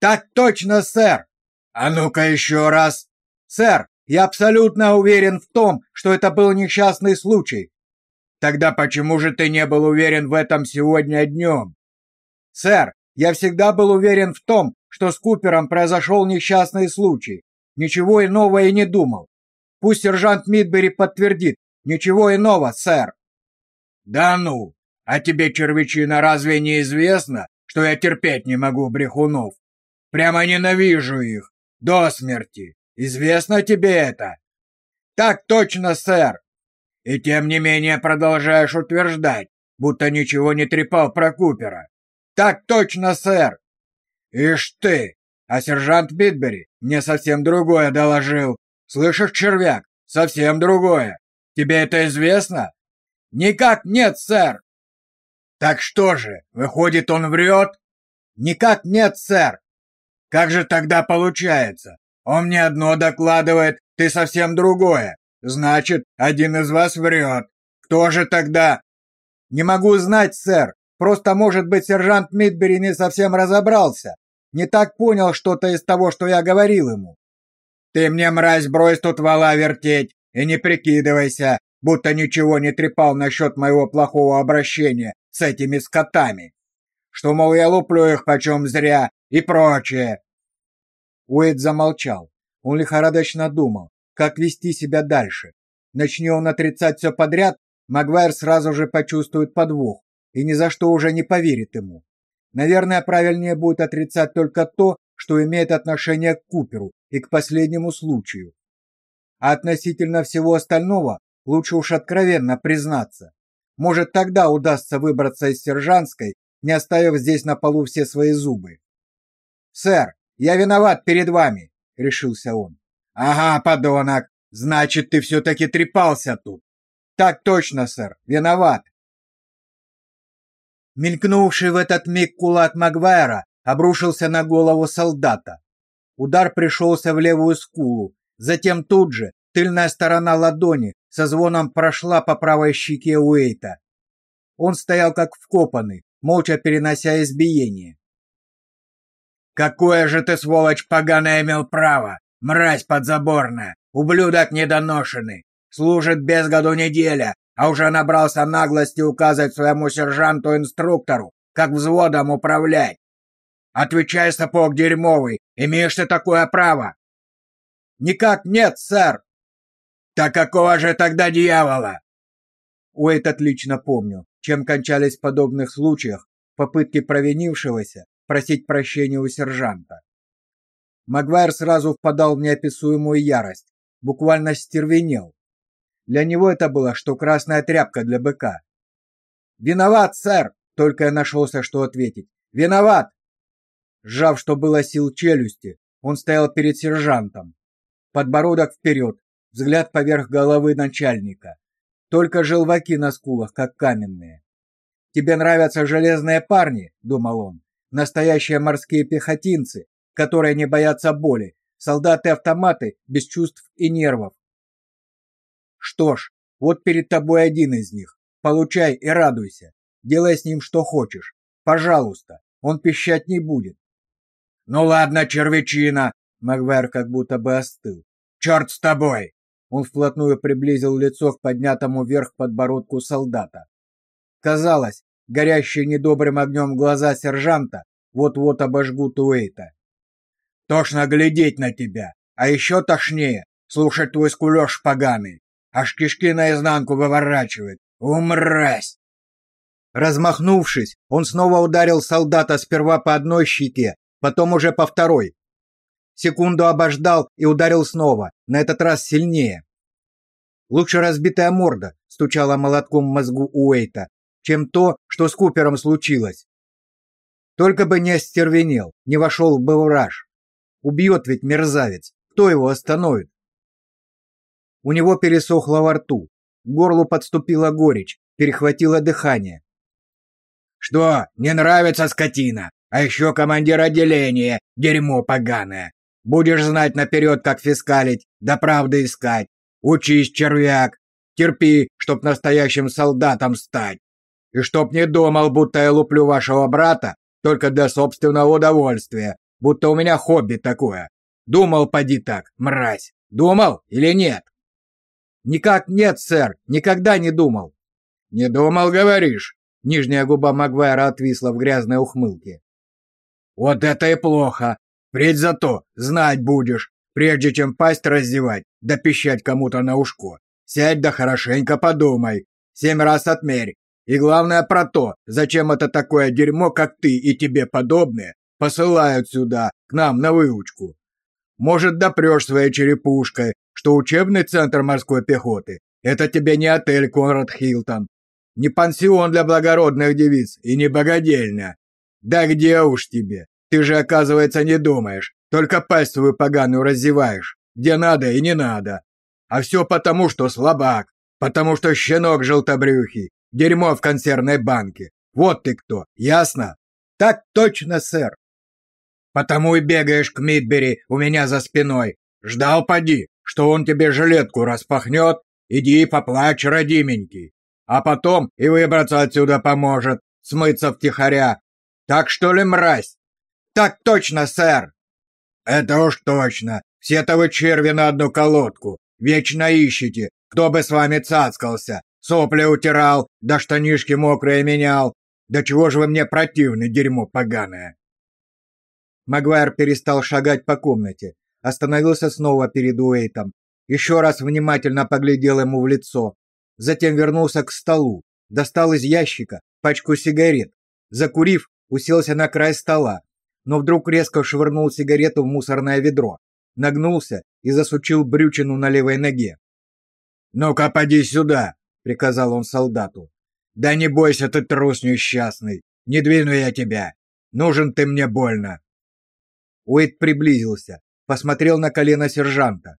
Так точно, сэр. А ну-ка еще раз. Сэр, я абсолютно уверен в том, что это был несчастный случай. Тогда почему же ты не был уверен в этом сегодня днем? Сэр, я всегда был уверен в том, что с Купером произошел несчастный случай. Ничего иного и не думал. Пусть сержант Мидбери подтвердит. Ничего иного, сэр. Да ну, а тебе, червячина, разве не известно, что я терпеть не могу брехунов? Прямо ненавижу их. До смерти. Известно тебе это? Так точно, сэр. И тем не менее продолжаешь утверждать, будто ничего не трепал про Купера. Так точно, сэр. Ишь ты, а сержант Битбери мне совсем другое доложил. Слышишь, червяк, совсем другое. Тебе это известно? Никак нет, сэр. Так что же, выходит, он врет? Никак нет, сэр. Как же тогда получается? Он мне одно докладывает, ты совсем другое. Значит, один из вас врет. Кто же тогда? Не могу знать, сэр. Просто, может быть, сержант Мидбери не совсем разобрался. Не так понял что-то из того, что я говорил ему. Ты мне, мразь, брось тут вала вертеть и не прикидывайся, будто ничего не трепал насчет моего плохого обращения с этими скотами. Что, мол, я луплю их почем зря и прочее. Уэйд замолчал. Он лихорадочно думал, как вести себя дальше. Начни он отрицать все подряд, Магуайр сразу же почувствует подвох и ни за что уже не поверит ему. Наверное, правильнее будет отрицать только то, что имеет отношение к Куперу и к последнему случаю. А относительно всего остального лучше уж откровенно признаться. Может, тогда удастся выбраться из Сержанской, не оставив здесь на полу все свои зубы. «Сэр, я виноват перед вами», — решился он. Ага, подонок. Значит, ты все таки трепался тут. Так точно, сэр. Виноват. Мелькнувший в этот миг кулак Магвайра обрушился на голову солдата. Удар пришелся в левую скулу, затем тут же тыльная сторона ладони со звоном прошла по правой щеке Уэйта. Он стоял как вкопанный, молча перенося избиение. «Какое же ты, сволочь поганая, имел право Мразь подзаборная, ублюдок недоношенный, служит без году неделя, а уже набрался наглости указать своему сержанту-инструктору, как взводом управлять. Отвечай, сапог дерьмовый, имеешь ты такое право? Никак нет, сэр. Так какого же тогда дьявола? Уэйт отлично помнил, чем кончались в подобных случаях попытки провинившегося просить прощения у сержанта. Магуайр сразу впадал в неописуемую ярость, буквально стервенел. Для него это было, что красная тряпка для быка. «Виноват, сэр!» — только я нашелся, что ответить. «Виноват!» Сжав, что было сил челюсти, он стоял перед сержантом. Подбородок вперед, взгляд поверх головы начальника. Только желваки на скулах, как каменные. «Тебе нравятся железные парни?» — думал он. «Настоящие морские пехотинцы, которые не боятся боли, солдаты-автоматы без чувств и нервов. Что ж, вот перед тобой один из них. Получай и радуйся. Делай с ним что хочешь. Пожалуйста, он пищать не будет. Ну ладно, червячина. Магвар как будто бы остыл. Черт с тобой. Он вплотную приблизил лицо к поднятому вверх подбородку солдата. Казалось, горящие недобрым огнем глаза сержанта вот-вот обожгут Уэйта. Тошно глядеть на тебя, а еще тошнее слушать твой скулёж поганый. Аж кишки наизнанку выворачивает. Умразь! Размахнувшись, он снова ударил солдата сперва по одной щеке, потом уже по второй. Секунду обождал и ударил снова, на этот раз сильнее. Лучше разбитая морда стучала молотком в мозгу Уэйта, чем то, что с Купером случилось. Только бы не остервенел, не вошел бы в раж. Убьет ведь мерзавец. Кто его остановит? У него пересохло во рту. К горлу подступила горечь, перехватило дыхание. Что, не нравится скотина? А еще командир отделения, дерьмо поганое. Будешь знать наперед, как фискалить, да правды искать. Учись, червяк. Терпи, чтоб настоящим солдатом стать. И чтоб не думал, будто я луплю вашего брата только для собственного удовольствия, будто у меня хобби такое. Думал, поди так, мразь. Думал или нет? Никак нет, сэр, никогда не думал. Не думал, говоришь? Нижняя губа Магвайра отвисла в грязной ухмылке. Вот это и плохо. Впредь зато знать будешь, прежде чем пасть раздевать, да пищать кому-то на ушко. Сядь да хорошенько подумай. Семь раз отмерь. И главное про то, зачем это такое дерьмо, как ты и тебе подобные, посылают сюда, к нам на выучку. Может, допрешь своей черепушкой, что учебный центр морской пехоты – это тебе не отель Конрад Хилтон, не пансион для благородных девиц и не богадельня. Да где уж тебе, ты же, оказывается, не думаешь, только пасть свою поганую раздеваешь, где надо и не надо. А все потому, что слабак, потому что щенок желтобрюхий, дерьмо в консервной банке. Вот ты кто, ясно? Так точно, сэр. Потому и бегаешь к Мидбери у меня за спиной. Ждал поди, что он тебе жилетку распахнет. Иди поплачь, родименький. А потом и выбраться отсюда поможет, смыться втихаря. Так что ли, мразь? Так точно, сэр. Это уж точно. Все-то вы черви на одну колодку. Вечно ищете, кто бы с вами цацкался. Сопли утирал, да штанишки мокрые менял. Да чего же вы мне противны, дерьмо поганое. Магуайр перестал шагать по комнате, остановился снова перед Уэйтом, еще раз внимательно поглядел ему в лицо, затем вернулся к столу, достал из ящика пачку сигарет, закурив, уселся на край стола, но вдруг резко швырнул сигарету в мусорное ведро, нагнулся и засучил брючину на левой ноге. «Ну-ка, поди сюда!» — приказал он солдату. «Да не бойся ты, трус несчастный! Не двину я тебя! Нужен ты мне больно!» Уэйд приблизился, посмотрел на колено сержанта.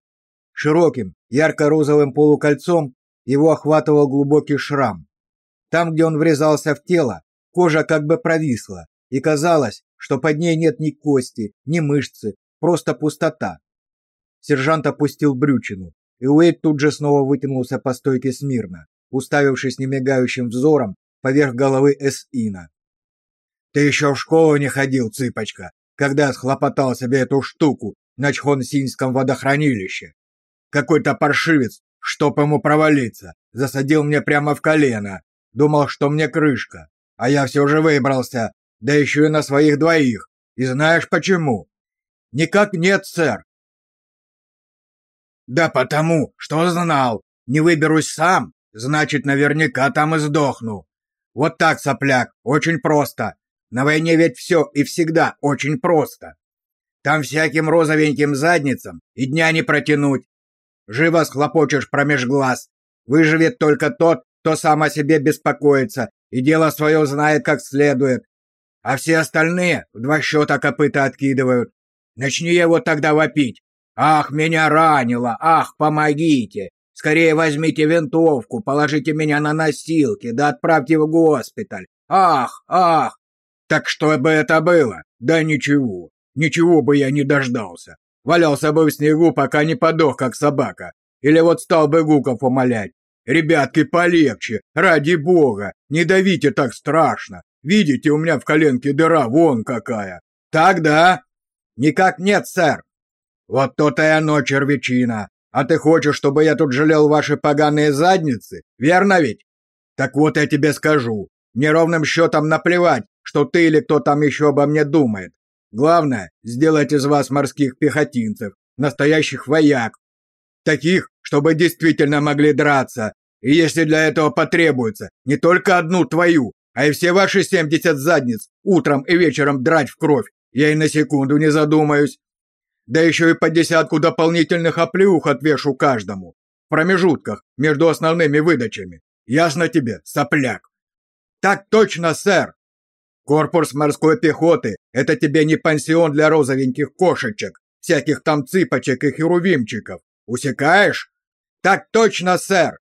Широким, ярко-розовым полукольцом его охватывал глубокий шрам. Там, где он врезался в тело, кожа как бы провисла, и казалось, что под ней нет ни кости, ни мышцы, просто пустота. Сержант опустил брючину, и Уэйд тут же снова вытянулся по стойке смирно, уставившись немигающим взором поверх головы Эсина. «Ты еще в школу не ходил, цыпочка!» когда схлопотал себе эту штуку на Чхонсинском водохранилище. Какой-то паршивец, чтоб ему провалиться, засадил мне прямо в колено. Думал, что мне крышка. А я все же выбрался, да еще и на своих двоих. И знаешь почему? Никак нет, сэр. Да потому, что знал. Не выберусь сам, значит, наверняка там и сдохну. Вот так, сопляк, очень просто. На войне ведь все и всегда очень просто. Там всяким розовеньким задницам и дня не протянуть. Живо схлопочешь промеж глаз. Выживет только тот, кто сам о себе беспокоится и дело свое знает как следует. А все остальные в два счета копыта откидывают. Начни его тогда вопить. «Ах, меня ранило! Ах, помогите! Скорее возьмите винтовку, положите меня на носилки, да отправьте в госпиталь! Ах, ах!» Так что бы это было? Да ничего. Ничего бы я не дождался. Валялся бы в снегу, пока не подох, как собака. Или вот стал бы Гуков умолять. «Ребятки, полегче, ради бога, не давите так страшно. Видите, у меня в коленке дыра вон какая. Так, да?» «Никак нет, сэр». «Вот то-то и оно, червячина. А ты хочешь, чтобы я тут жалел ваши поганые задницы? Верно ведь? Так вот я тебе скажу. Мне ровным счетом наплевать, что ты или кто там еще обо мне думает. Главное, сделать из вас морских пехотинцев, настоящих вояк. Таких, чтобы действительно могли драться. И если для этого потребуется не только одну твою, а и все ваши 70 задниц утром и вечером драть в кровь, я и на секунду не задумаюсь. Да еще и по десятку дополнительных оплеух отвешу каждому. В промежутках между основными выдачами. Ясно тебе, сопляк? Так точно, сэр. Корпус морской пехоты – это тебе не пансион для розовеньких кошечек, всяких там цыпочек и херувимчиков. Усекаешь? Так точно, сэр.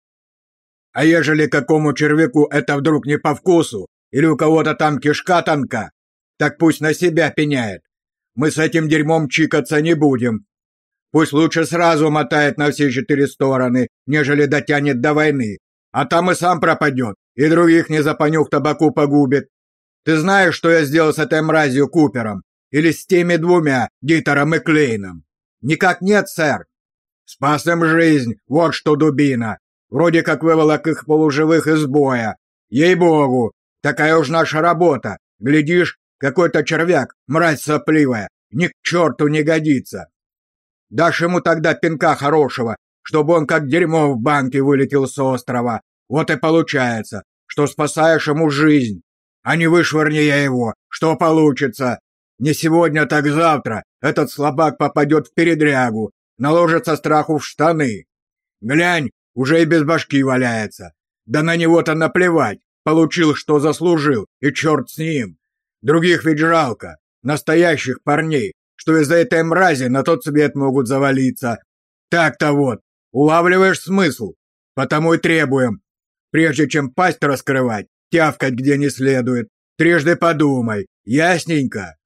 А ежели какому червяку это вдруг не по вкусу, или у кого-то там кишка тонка, так пусть на себя пеняет. Мы с этим дерьмом чикаться не будем. Пусть лучше сразу мотает на все четыре стороны, нежели дотянет до войны. А там и сам пропадет, и других не за понюх табаку погубит. Ты знаешь, что я сделал с этой мразью Купером? Или с теми двумя, Дитером и Клейном? Никак нет, сэр. Спас им жизнь, вот что дубина. Вроде как выволок их полуживых из боя. Ей-богу, такая уж наша работа. Глядишь, какой-то червяк, мразь сопливая, ни к черту не годится. Дашь ему тогда пинка хорошего, чтобы он как дерьмо в банке вылетел с острова. Вот и получается, что спасаешь ему жизнь а не вышвырни я его. Что получится? Не сегодня, так завтра этот слабак попадет в передрягу, наложится страху в штаны. Глянь, уже и без башки валяется. Да на него-то наплевать. Получил, что заслужил, и черт с ним. Других ведь жалко. Настоящих парней, что из-за этой мрази на тот свет могут завалиться. Так-то вот. Улавливаешь смысл? Потому и требуем. Прежде чем пасть раскрывать, тявкать где не следует. Трижды подумай. Ясненько.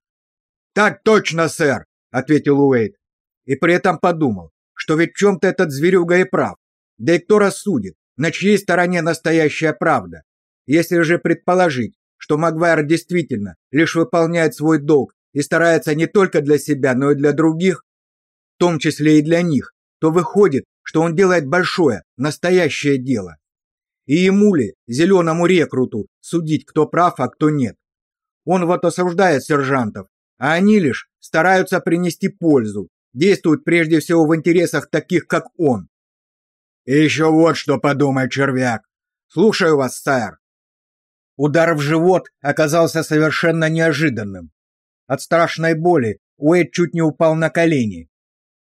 Так точно, сэр, ответил Уэйд. И при этом подумал, что ведь в чем-то этот зверюга и прав. Да и кто рассудит, на чьей стороне настоящая правда? Если же предположить, что Магуайр действительно лишь выполняет свой долг и старается не только для себя, но и для других, в том числе и для них, то выходит, что он делает большое, настоящее дело. И ему ли, зеленому рекруту, судить, кто прав, а кто нет? Он вот осуждает сержантов, а они лишь стараются принести пользу, действуют прежде всего в интересах таких, как он. И еще вот что подумай, червяк. Слушаю вас, сэр. Удар в живот оказался совершенно неожиданным. От страшной боли Уэйд чуть не упал на колени.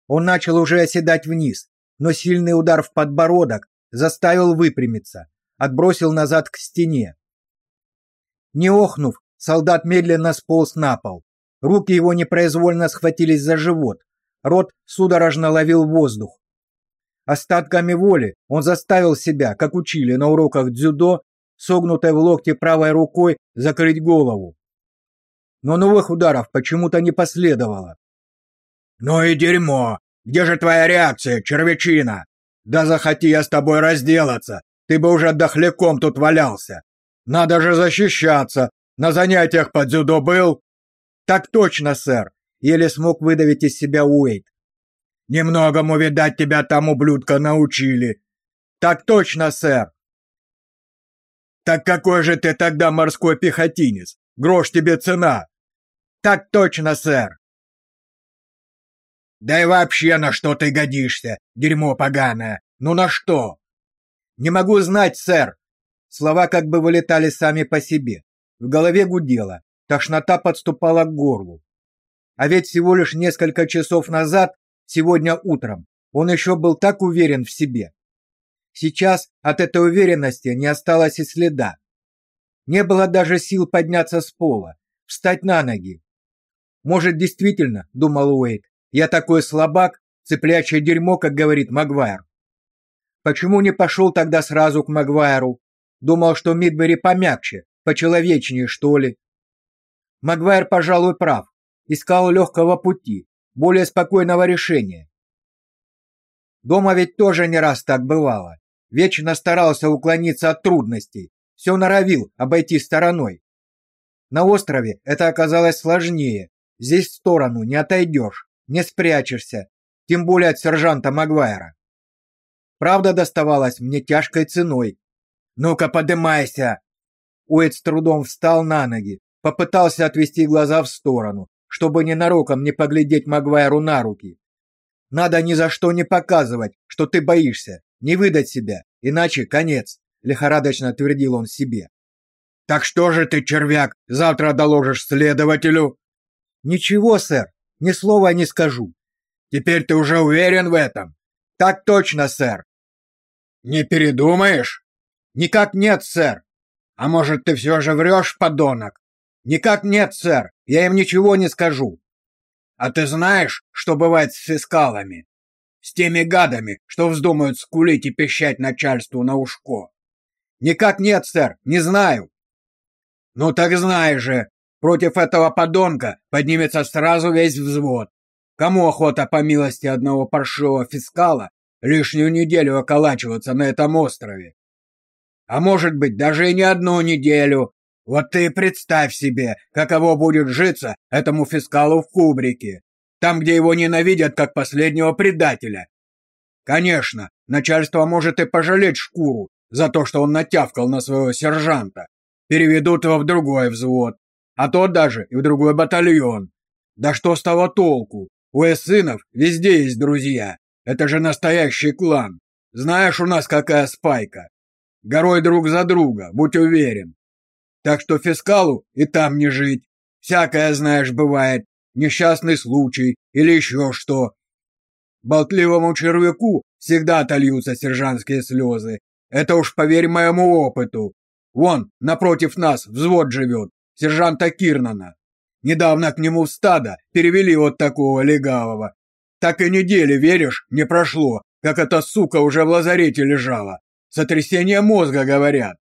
Он начал уже оседать вниз, но сильный удар в подбородок заставил выпрямиться отбросил назад к стене. Не охнув, солдат медленно сполз на пол. Руки его непроизвольно схватились за живот. Рот судорожно ловил воздух. Остатками воли он заставил себя, как учили на уроках дзюдо, согнутой в локте правой рукой закрыть голову. Но новых ударов почему-то не последовало. «Ну и дерьмо! Где же твоя реакция, червячина? Да захоти я с тобой разделаться, ты бы уже дохляком тут валялся. Надо же защищаться. На занятиях по дзюдо был? Так точно, сэр. Еле смог выдавить из себя Уэйт. Немногому, видать, тебя там, ублюдка, научили. Так точно, сэр. Так какой же ты тогда морской пехотинец? Грош тебе цена. Так точно, сэр. Да и вообще на что ты годишься, дерьмо поганое? Ну на что? «Не могу знать, сэр!» Слова как бы вылетали сами по себе. В голове гудело. Тошнота подступала к горлу. А ведь всего лишь несколько часов назад, сегодня утром, он еще был так уверен в себе. Сейчас от этой уверенности не осталось и следа. Не было даже сил подняться с пола, встать на ноги. Может, действительно, думал Уэйд, я такой слабак, цыплячье дерьмо, как говорит Магуайр. Почему не пошел тогда сразу к Магуайру? Думал, что Мидбери помягче, почеловечнее, что ли. Магуайр, пожалуй, прав. Искал легкого пути, более спокойного решения. Дома ведь тоже не раз так бывало. Вечно старался уклониться от трудностей, все норовил обойти стороной. На острове это оказалось сложнее. Здесь в сторону не отойдешь, не спрячешься, тем более от сержанта Магуайра. Правда доставалась мне тяжкой ценой. «Ну-ка, подымайся!» Уэйд с трудом встал на ноги, попытался отвести глаза в сторону, чтобы ненароком не поглядеть Магуайру на руки. Надо ни за что не показывать, что ты боишься, не выдать себя, иначе конец лихорадочно твердил он себе. Так что же ты, червяк, завтра доложишь следователю? Ничего, сэр, ни слова не скажу. Теперь ты уже уверен в этом? Так точно, сэр. Не передумаешь? Никак нет, сэр. А может, ты все же врешь, подонок? Никак нет, сэр. Я им ничего не скажу. А ты знаешь, что бывает с фискалами? С теми гадами, что вздумают скулить и пищать начальству на ушко. Никак нет, сэр, не знаю. Ну так знай же, против этого подонка поднимется сразу весь взвод. Кому охота по милости одного паршивого фискала лишнюю неделю околачиваться на этом острове? А может быть, даже и не одну неделю. Вот ты представь себе, каково будет житься этому фискалу в кубрике, там, где его ненавидят как последнего предателя. Конечно, начальство может и пожалеть шкуру, за то, что он натявкал на своего сержанта. Переведут его в другой взвод, а тот даже и в другой батальон. Да что с того толку? У эссынов везде есть друзья. Это же настоящий клан. Знаешь, у нас какая спайка. Горой друг за друга, будь уверен. Так что фискалу и там не жить. Всякое, знаешь, бывает. Несчастный случай или еще что. Болтливому червяку всегда отольются сержантские слезы, это уж поверь моему опыту. Вон, напротив нас взвод живет, сержанта Кирнана. Недавно к нему в стадо перевели вот такого легавого. Так и недели, веришь, не прошло, как эта сука уже в лазарете лежала. Сотрясение мозга, говорят.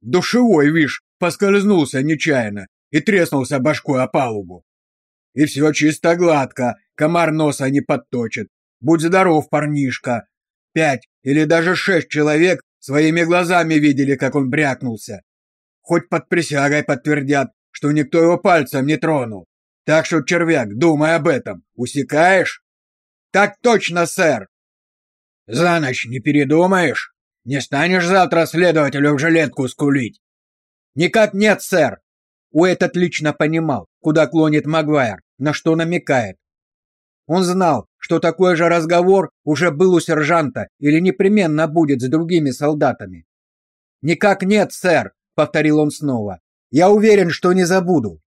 Душевой, вишь, поскользнулся нечаянно и треснулся башкой о палубу. И все чисто гладко, комар носа не подточит. Будь здоров, парнишка. Пять или даже шесть человек своими глазами видели, как он брякнулся. Хоть под присягой подтвердят, что никто его пальцем не тронул. Так что, червяк, думай об этом. Усекаешь? Так точно, сэр. За ночь не передумаешь? Не станешь завтра следователю в жилетку скулить? Никак нет, сэр. Уэйт отлично понимал, куда клонит Магуайр, на что намекает. Он знал, что такой же разговор уже был у сержанта или непременно будет с другими солдатами. «Никак нет, сэр», — повторил он снова. «Я уверен, что не забуду».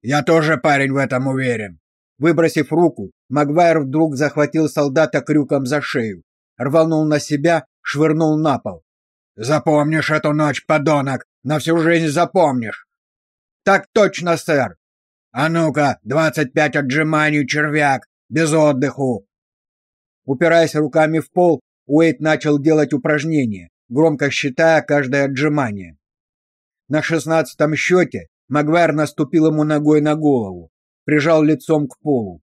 «Я тоже, парень, в этом уверен». Выбросив руку, Магуайр вдруг захватил солдата крюком за шею, рванул на себя, швырнул на пол. «Запомнишь эту ночь, подонок! На всю жизнь запомнишь!» «Так точно, сэр!» «А ну-ка, двадцать пять отжиманий, червяк! Без отдыху!» Упираясь руками в пол, Уэйт начал делать упражнения, громко считая каждое отжимание. На шестнадцатом счете Магвайр наступил ему ногой на голову, прижал лицом к полу.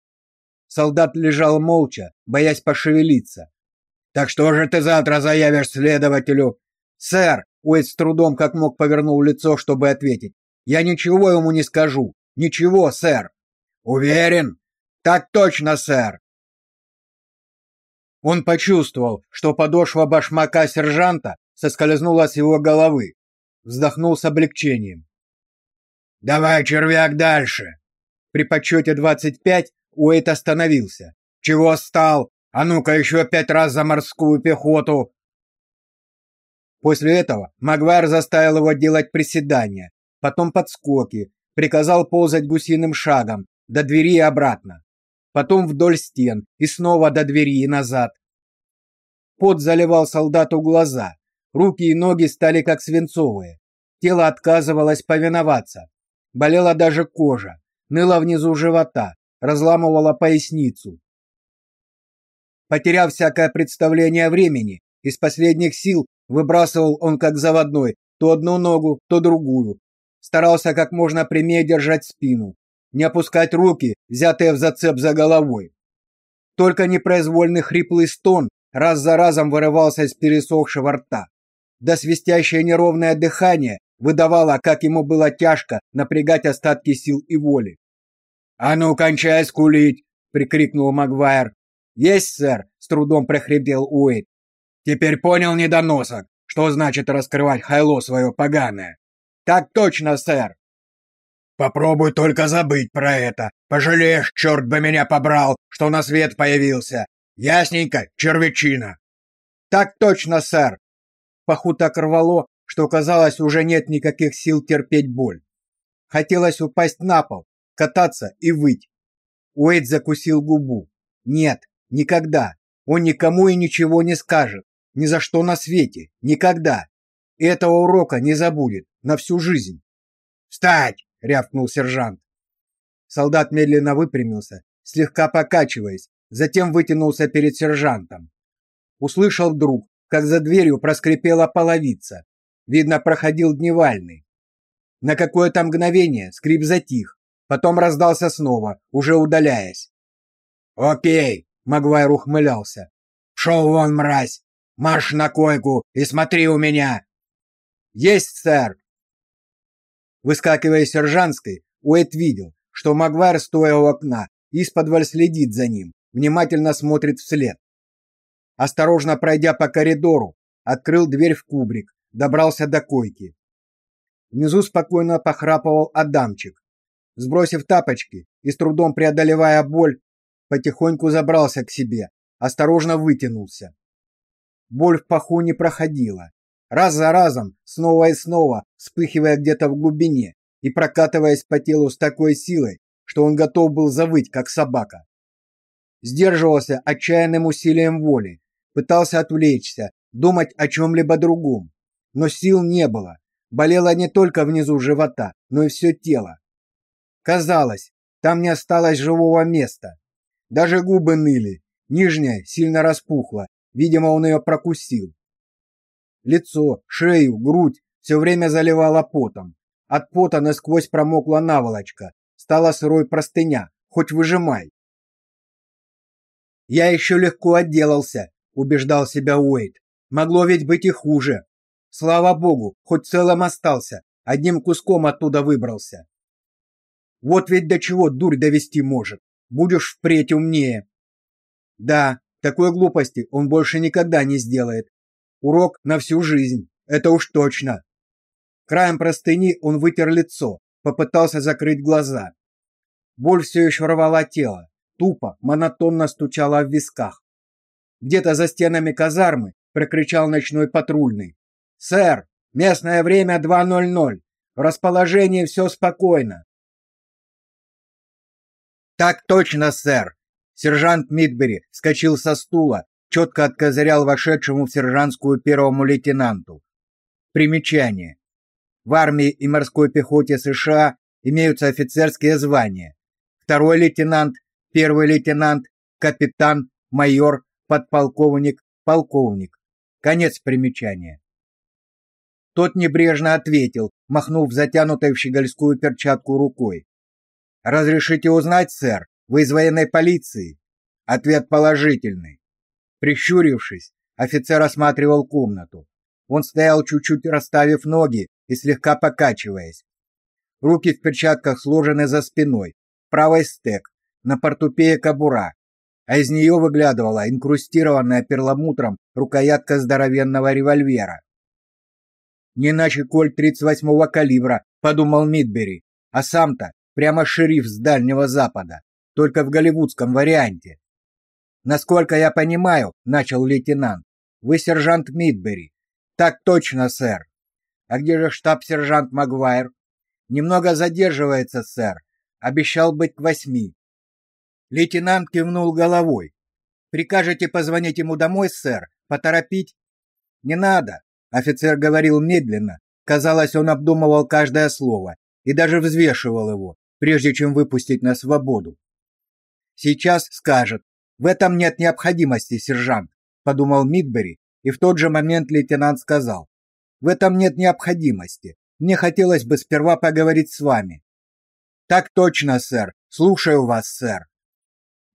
Солдат лежал молча, боясь пошевелиться. «Так что же ты завтра заявишь следователю?» «Сэр!» — Уэйт с трудом как мог повернул лицо, чтобы ответить. «Я ничего ему не скажу. Ничего, сэр. Уверен? Так точно, сэр. Он почувствовал, что подошва башмака сержанта соскользнула с его головы. Вздохнул с облегчением. Давай, червяк, дальше. При подсчете 25 Уэйт остановился. Чего стал? А ну-ка еще пять раз за морскую пехоту. После этого Магуайр заставил его делать приседания, потом подскоки, приказал ползать гусиным шагом до двери и обратно. Потом вдоль стен и снова до двери и назад. Пот заливал солдату глаза. Руки и ноги стали как свинцовые. Тело отказывалось повиноваться. Болела даже кожа, ныла внизу живота, разламывала поясницу. Потеряв всякое представление о времени, из последних сил выбрасывал он как заводной то одну ногу, то другую. Старался как можно прямее держать спину, не опускать руки, взятые в зацеп за головой. Только непроизвольный хриплый стон раз за разом вырывался из пересохшего рта. Да свистящее неровное дыхание выдавало, как ему было тяжко напрягать остатки сил и воли. «А ну, кончай скулить!» — прикрикнул Магуайр. «Есть, сэр!» — с трудом прохрипел Уэйд. «Теперь понял недоносок, что значит раскрывать хайло свое поганое?» «Так точно, сэр!» «Попробуй только забыть про это. Пожалеешь, черт бы меня побрал, что на свет появился. Ясненько, червячина!» «Так точно, сэр!» Паху так рвало, что казалось, уже нет никаких сил терпеть боль. Хотелось упасть на пол, кататься и выть. Уэйд закусил губу. Нет, никогда. Он никому и ничего не скажет. Ни за что на свете. Никогда. И этого урока не забудет. На всю жизнь. «Встать!» — рявкнул сержант. Солдат медленно выпрямился, слегка покачиваясь, затем вытянулся перед сержантом. Услышал вдруг, как за дверью проскрипела половица. Видно, проходил дневальный. На какое-то мгновение скрип затих, потом раздался снова, уже удаляясь. «Окей», — Магуайр ухмылялся. «Шел вон, мразь! Марш на койку и смотри у меня!» «Есть, сэр!» Выскакивая из сержантской, Уэйт видел, что Магуайр, стоя у окна, из-под следит за ним, внимательно смотрит вслед. Осторожно пройдя по коридору, открыл дверь в кубрик, добрался до койки. Внизу спокойно похрапывал Адамчик. Сбросив тапочки и с трудом преодолевая боль, потихоньку забрался к себе, осторожно вытянулся. Боль в паху не проходила. Раз за разом, снова и снова, вспыхивая где-то в глубине и прокатываясь по телу с такой силой, что он готов был завыть, как собака. Сдерживался отчаянным усилием воли, пытался отвлечься, думать о чем-либо другом, но сил не было. Болело не только внизу живота, но и все тело. Казалось, там не осталось живого места. Даже губы ныли, нижняя сильно распухла, видимо, он ее прокусил. Лицо, шею, грудь все время заливало потом. От пота насквозь промокла наволочка, стала сырой простыня, хоть выжимай. Я еще легко отделался, убеждал себя Уэйд. Могло ведь быть и хуже. Слава богу, хоть целым остался, одним куском оттуда выбрался. Вот ведь до чего дурь довести может. Будешь впредь умнее. Да, такой глупости он больше никогда не сделает. Урок на всю жизнь. Это уж точно. Краем простыни он вытер лицо, попытался закрыть глаза. Боль все еще рвала тело, тупо, монотонно стучала в висках. Где-то за стенами казармы прокричал ночной патрульный. Сэр, местное время 2:00. В расположении все спокойно. Так точно, сэр. Сержант Мидбери вскочил со стула, четко откозырял вошедшему в сержантскую первому лейтенанту. Примечание. В армии и морской пехоте США имеются офицерские звания: второй лейтенант, первый лейтенант, капитан, майор, подполковник, полковник. Конец примечания. Тот небрежно ответил, махнув затянутой в щегольскую перчатку рукой. Разрешите узнать, сэр, вы из военной полиции? Ответ положительный. Прищурившись, офицер осматривал комнату. Он стоял чуть-чуть расставив ноги и слегка покачиваясь. Руки в перчатках сложены за спиной, правой стек, на портупее кобура, а из нее выглядывала инкрустированная перламутром рукоятка здоровенного револьвера. Не иначе Кольт 38-го калибра, подумал Мидбери, а сам-то прямо шериф с Дальнего Запада, только в голливудском варианте. Насколько я понимаю, начал лейтенант. Вы сержант Мидбери. Так точно, сэр. А где же штаб-сержант Магуайр? Немного задерживается, сэр. Обещал быть к восьми. Лейтенант кивнул головой. Прикажете позвонить ему домой, сэр? Поторопить? Не надо, офицер говорил медленно. Казалось, он обдумывал каждое слово и даже взвешивал его, прежде чем выпустить на свободу. Сейчас скажет: "В этом нет необходимости, сержант", подумал Мидбери, и в тот же момент лейтенант сказал: "В этом нет необходимости. Мне хотелось бы сперва поговорить с вами". "Так точно, сэр. Слушаю вас, сэр".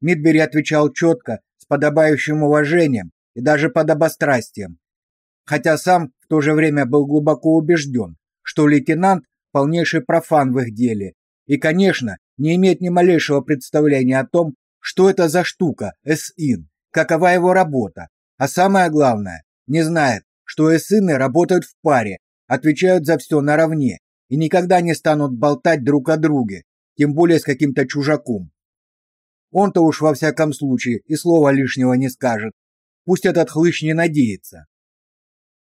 Мидбери отвечал четко, с подобающим уважением и даже подобострастием, хотя сам в то же время был глубоко убежден, что лейтенант полнейший профан в их деле и, конечно, не имеет ни малейшего представления о том, что это за штука СИН, какова его работа, а самое главное, не знает, что СИНы работают в паре, отвечают за все наравне и никогда не станут болтать друг о друге, тем более с каким-то чужаком. Он-то уж во всяком случае и слова лишнего не скажет. Пусть этот хлыщ не надеется.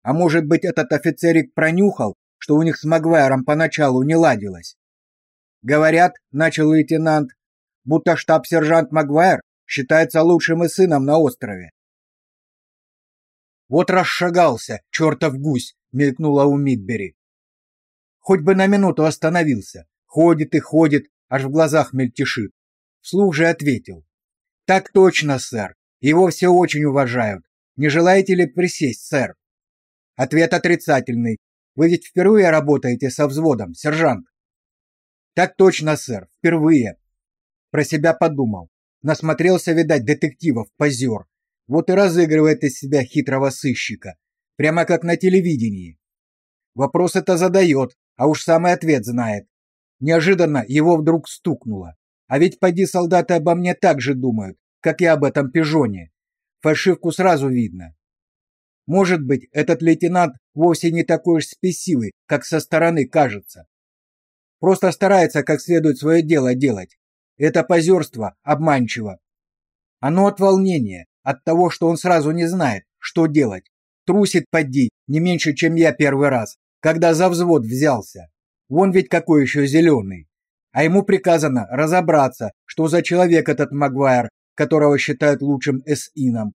А может быть, этот офицерик пронюхал, что у них с Магвайром поначалу не ладилось. Говорят, начал лейтенант, будто штаб-сержант Магвайр считается лучшим и сыном на острове. Вот расшагался, чертов гусь, мелькнула у Мидбери. Хоть бы на минуту остановился. Ходит и ходит, аж в глазах мельтешит. Вслух же ответил: "Так точно, сэр. Его все очень уважают. Не желаете ли присесть, сэр?" Ответ отрицательный. Вы ведь впервые работаете со взводом, сержант. Так точно, сэр, впервые. Про себя подумал. Насмотрелся, видать, детективов, позер. Вот и разыгрывает из себя хитрого сыщика, прямо как на телевидении. Вопрос это задает, а уж самый ответ знает. Неожиданно его вдруг стукнуло. А ведь поди солдаты обо мне так же думают, как и об этом пижоне. Фальшивку сразу видно. Может быть, этот лейтенант вовсе не такой уж спесивый, как со стороны кажется. Просто старается как следует свое дело делать. Это позерство обманчиво. Оно от волнения, от того, что он сразу не знает, что делать. Трусит поди не меньше, чем я первый раз, когда за взвод взялся. Вон ведь какой еще зеленый. А ему приказано разобраться, что за человек этот Магуайр, которого считают лучшим эсином.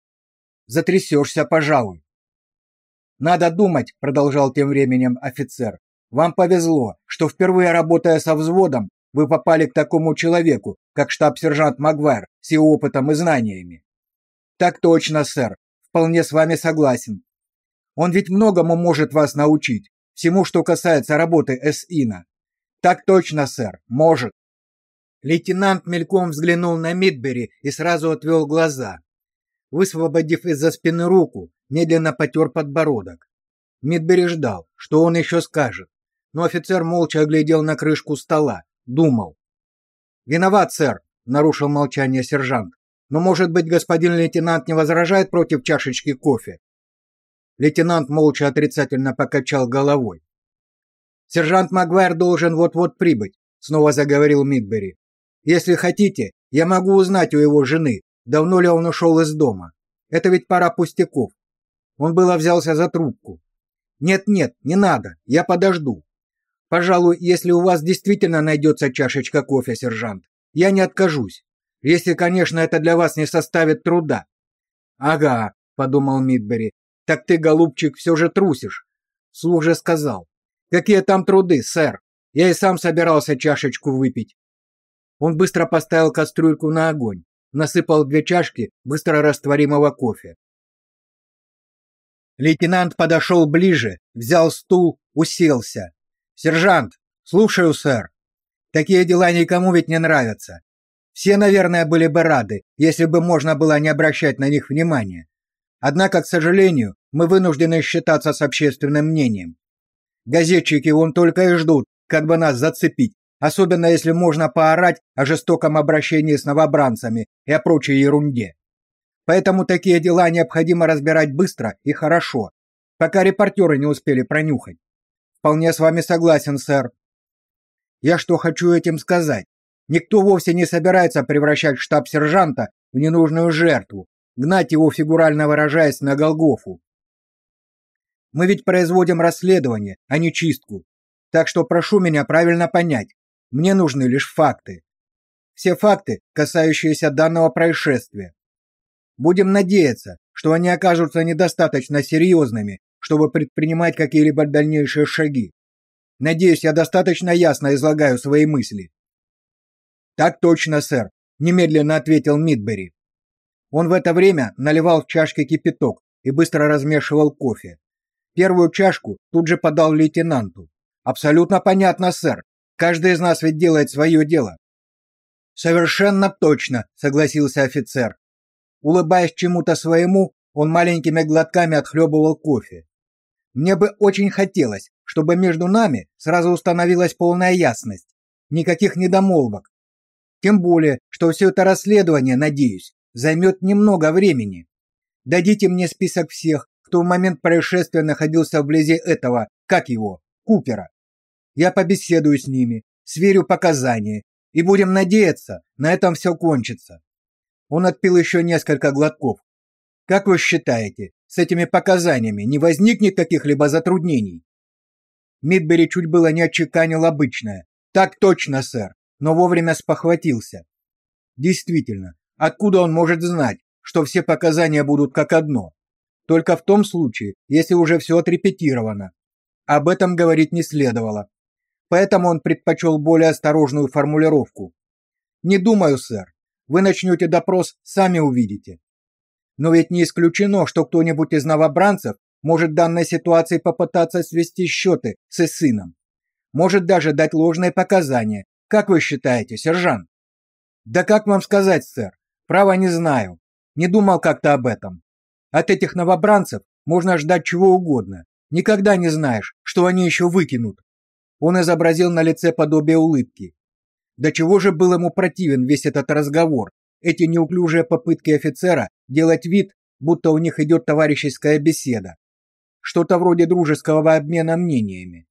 Затрясешься, пожалуй. Надо думать, продолжал тем временем офицер, вам повезло, что впервые работая со взводом, вы попали к такому человеку, как штаб-сержант Магвайр, с его опытом и знаниями. Так точно, сэр. Вполне с вами согласен. Он ведь многому может вас научить, всему, что касается работы СИНа. Так точно, сэр. Может. Лейтенант мельком взглянул на Мидбери и сразу отвел глаза. Высвободив из-за спины руку, медленно потер подбородок. Мидбери ждал, что он еще скажет, но офицер молча оглядел на крышку стола, думал. «Виноват, сэр», — нарушил молчание сержант. «Но, может быть, господин лейтенант не возражает против чашечки кофе?» Лейтенант молча отрицательно покачал головой. «Сержант Магуайр должен вот-вот прибыть», — снова заговорил Мидбери. «Если хотите, я могу узнать у его жены, давно ли он ушел из дома. Это ведь пара пустяков». Он было взялся за трубку. «Нет-нет, не надо, я подожду. Пожалуй, если у вас действительно найдется чашечка кофе, сержант, я не откажусь. Если, конечно, это для вас не составит труда. Ага, подумал Мидбери. Так ты, голубчик, все же трусишь. Слух же сказал. Какие там труды, сэр? Я и сам собирался чашечку выпить. Он быстро поставил кастрюльку на огонь, насыпал две чашки быстро растворимого кофе. Лейтенант подошел ближе, взял стул, уселся. Сержант, слушаю, сэр. Такие дела никому ведь не нравятся. Все, наверное, были бы рады, если бы можно было не обращать на них внимания. Однако, к сожалению, мы вынуждены считаться с общественным мнением. Газетчики вон только и ждут, как бы нас зацепить, особенно если можно поорать о жестоком обращении с новобранцами и о прочей ерунде. Поэтому такие дела необходимо разбирать быстро и хорошо, пока репортеры не успели пронюхать. Вполне с вами согласен, сэр. Я что хочу этим сказать? Никто вовсе не собирается превращать штаб-сержанта в ненужную жертву, гнать его, фигурально выражаясь, на Голгофу. Мы ведь производим расследование, а не чистку. Так что прошу меня правильно понять. Мне нужны лишь факты. Все факты, касающиеся данного происшествия. Будем надеяться, что они окажутся недостаточно серьезными, чтобы предпринимать какие-либо дальнейшие шаги. Надеюсь, я достаточно ясно излагаю свои мысли. Так точно, сэр, немедленно ответил Мидбери. Он в это время наливал в чашки кипяток и быстро размешивал кофе. Первую чашку тут же подал лейтенанту. Абсолютно понятно, сэр. Каждый из нас ведь делает свое дело. Совершенно точно, согласился офицер. Улыбаясь чему-то своему, он маленькими глотками отхлебывал кофе. Мне бы очень хотелось, чтобы между нами сразу установилась полная ясность, никаких недомолвок. Тем более, что все это расследование, надеюсь, займет немного времени. Дадите мне список всех, кто в момент происшествия находился вблизи этого, как его, Купера. Я побеседую с ними, сверю показания, и будем надеяться, на этом все кончится. Он отпил еще несколько глотков. Как вы считаете, с этими показаниями не возникнет каких-либо затруднений? Мидбери чуть было не отчеканил обычное. Так точно, сэр, но вовремя спохватился. Действительно, откуда он может знать, что все показания будут как одно? Только в том случае, если уже все отрепетировано. Об этом говорить не следовало. Поэтому он предпочел более осторожную формулировку. Не думаю, сэр. Вы начнете допрос, сами увидите. Но ведь не исключено, что кто-нибудь из новобранцев может в данной ситуации попытаться свести счеты с сыном. Может даже дать ложные показания. Как вы считаете, сержант? Да как вам сказать, сэр? Право не знаю. Не думал как-то об этом. От этих новобранцев можно ждать чего угодно. Никогда не знаешь, что они еще выкинут. Он изобразил на лице подобие улыбки. До чего же был ему противен весь этот разговор, эти неуклюжие попытки офицера делать вид, будто у них идет товарищеская беседа. Что-то вроде дружеского обмена мнениями.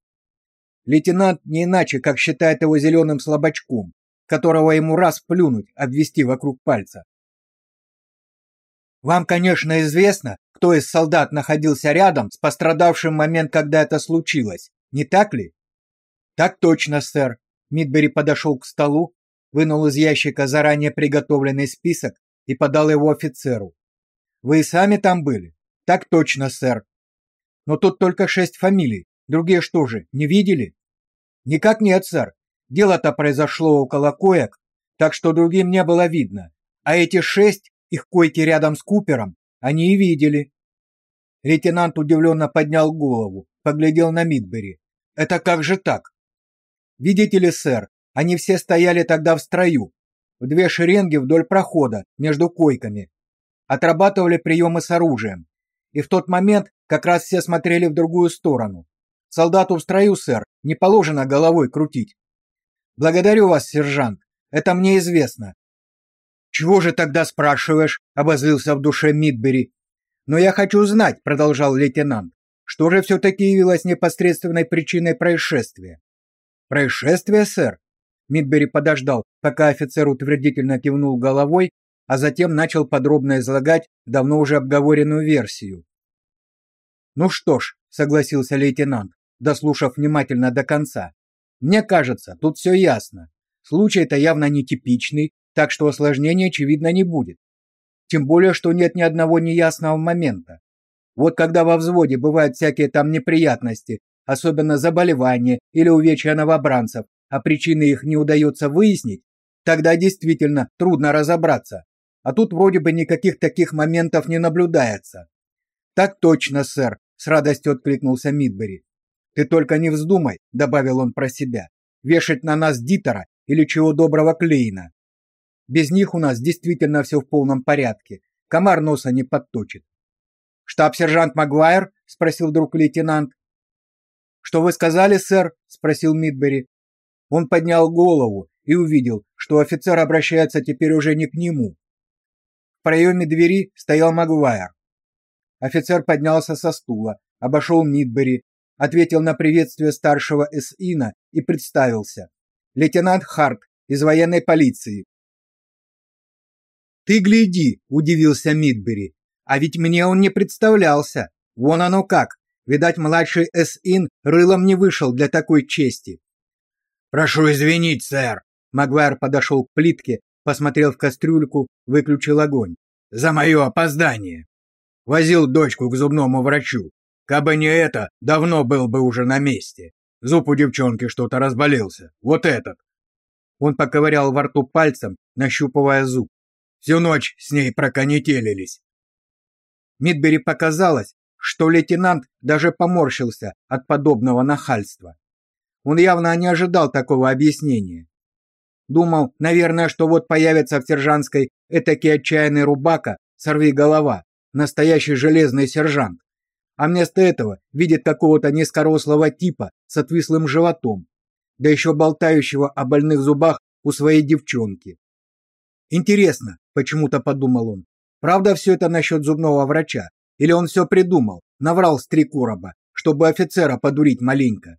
Лейтенант не иначе, как считает его зеленым слабачком, которого ему раз плюнуть, обвести вокруг пальца. Вам, конечно, известно, кто из солдат находился рядом с пострадавшим в момент, когда это случилось, не так ли? Так точно, сэр. Мидбери подошел к столу, вынул из ящика заранее приготовленный список и подал его офицеру. Вы и сами там были? Так точно, сэр. Но тут только шесть фамилий. Другие что же, не видели? Никак нет, сэр. Дело-то произошло около коек, так что другим не было видно. А эти шесть их койки рядом с Купером они и видели. Лейтенант удивленно поднял голову, поглядел на Мидбери. Это как же так? Видите ли, сэр, они все стояли тогда в строю, в две шеренги вдоль прохода между койками. Отрабатывали приемы с оружием. И в тот момент как раз все смотрели в другую сторону. Солдату в строю, сэр, не положено головой крутить. Благодарю вас, сержант. Это мне известно. «Чего же тогда спрашиваешь?» — обозлился в душе Мидбери. «Но я хочу знать», — продолжал лейтенант, «что же все-таки явилось непосредственной причиной происшествия?» «Происшествие, сэр?» Мидбери подождал, пока офицер утвердительно кивнул головой, а затем начал подробно излагать давно уже обговоренную версию. «Ну что ж», — согласился лейтенант, дослушав внимательно до конца, «мне кажется, тут все ясно. Случай-то явно нетипичный, так что осложнений, очевидно, не будет. Тем более, что нет ни одного неясного момента. Вот когда во взводе бывают всякие там неприятности, особенно заболевания или увечья новобранцев, а причины их не удается выяснить, тогда действительно трудно разобраться. А тут вроде бы никаких таких моментов не наблюдается. Так точно, сэр, с радостью откликнулся Мидбери. Ты только не вздумай, добавил он про себя, вешать на нас Дитера или чего доброго Клейна. Без них у нас действительно все в полном порядке. Комар носа не подточит. Штаб-сержант Магуайр спросил вдруг лейтенант. Что вы сказали, сэр? спросил Мидбери. Он поднял голову и увидел, что офицер обращается теперь уже не к нему. В проеме двери стоял Магуайр. Офицер поднялся со стула, обошел Мидбери, ответил на приветствие старшего СИНа и представился. Лейтенант Харт из военной полиции. Ты гляди, удивился Мидбери. А ведь мне он не представлялся. Вон оно как. Видать, младший С.Ин рылом не вышел для такой чести. «Прошу извинить, сэр!» Магуайр подошел к плитке, посмотрел в кастрюльку, выключил огонь. «За мое опоздание!» Возил дочку к зубному врачу. Кабы не это, давно был бы уже на месте. Зуб у девчонки что-то разболелся. Вот этот. Он поковырял во рту пальцем, нащупывая зуб. Всю ночь с ней проконетелились. Мидбери показалось, что лейтенант даже поморщился от подобного нахальства. Он явно не ожидал такого объяснения. Думал, наверное, что вот появится в сержантской этакий отчаянный рубака, сорви голова, настоящий железный сержант. А вместо этого видит какого-то низкорослого типа с отвислым животом, да еще болтающего о больных зубах у своей девчонки. Интересно, почему-то подумал он. Правда все это насчет зубного врача? Или он все придумал, наврал с три короба, чтобы офицера подурить маленько?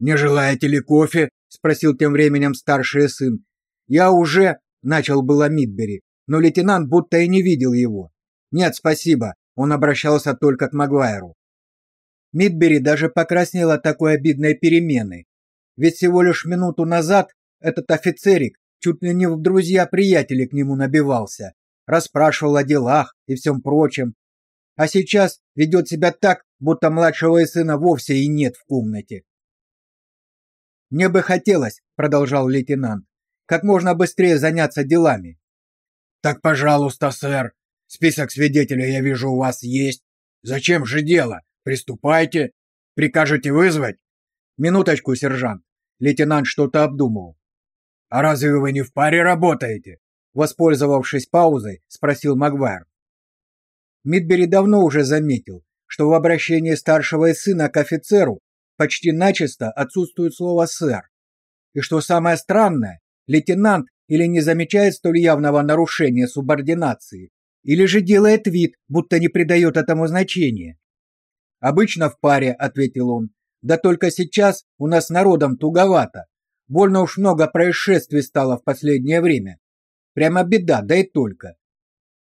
«Не желаете ли кофе?» — спросил тем временем старший сын. «Я уже...» — начал было Мидбери, но лейтенант будто и не видел его. «Нет, спасибо», — он обращался только к Магуайру. Мидбери даже покраснел от такой обидной перемены. Ведь всего лишь минуту назад этот офицерик чуть ли не в друзья-приятели к нему набивался, расспрашивал о делах и всем прочем. А сейчас ведет себя так, будто младшего сына вовсе и нет в комнате. Мне бы хотелось, продолжал лейтенант, как можно быстрее заняться делами. Так, пожалуйста, сэр. Список свидетелей я вижу у вас есть. Зачем же дело? Приступайте. Прикажете вызвать? Минуточку, сержант. Лейтенант что-то обдумал. А разве вы не в паре работаете? Воспользовавшись паузой, спросил Магвайр. Мидбери давно уже заметил, что в обращении старшего сына к офицеру почти начисто отсутствует слово «сэр». И что самое странное, лейтенант или не замечает столь явного нарушения субординации, или же делает вид, будто не придает этому значения. «Обычно в паре», — ответил он, — «да только сейчас у нас народом туговато. Больно уж много происшествий стало в последнее время. Прямо беда, да и только».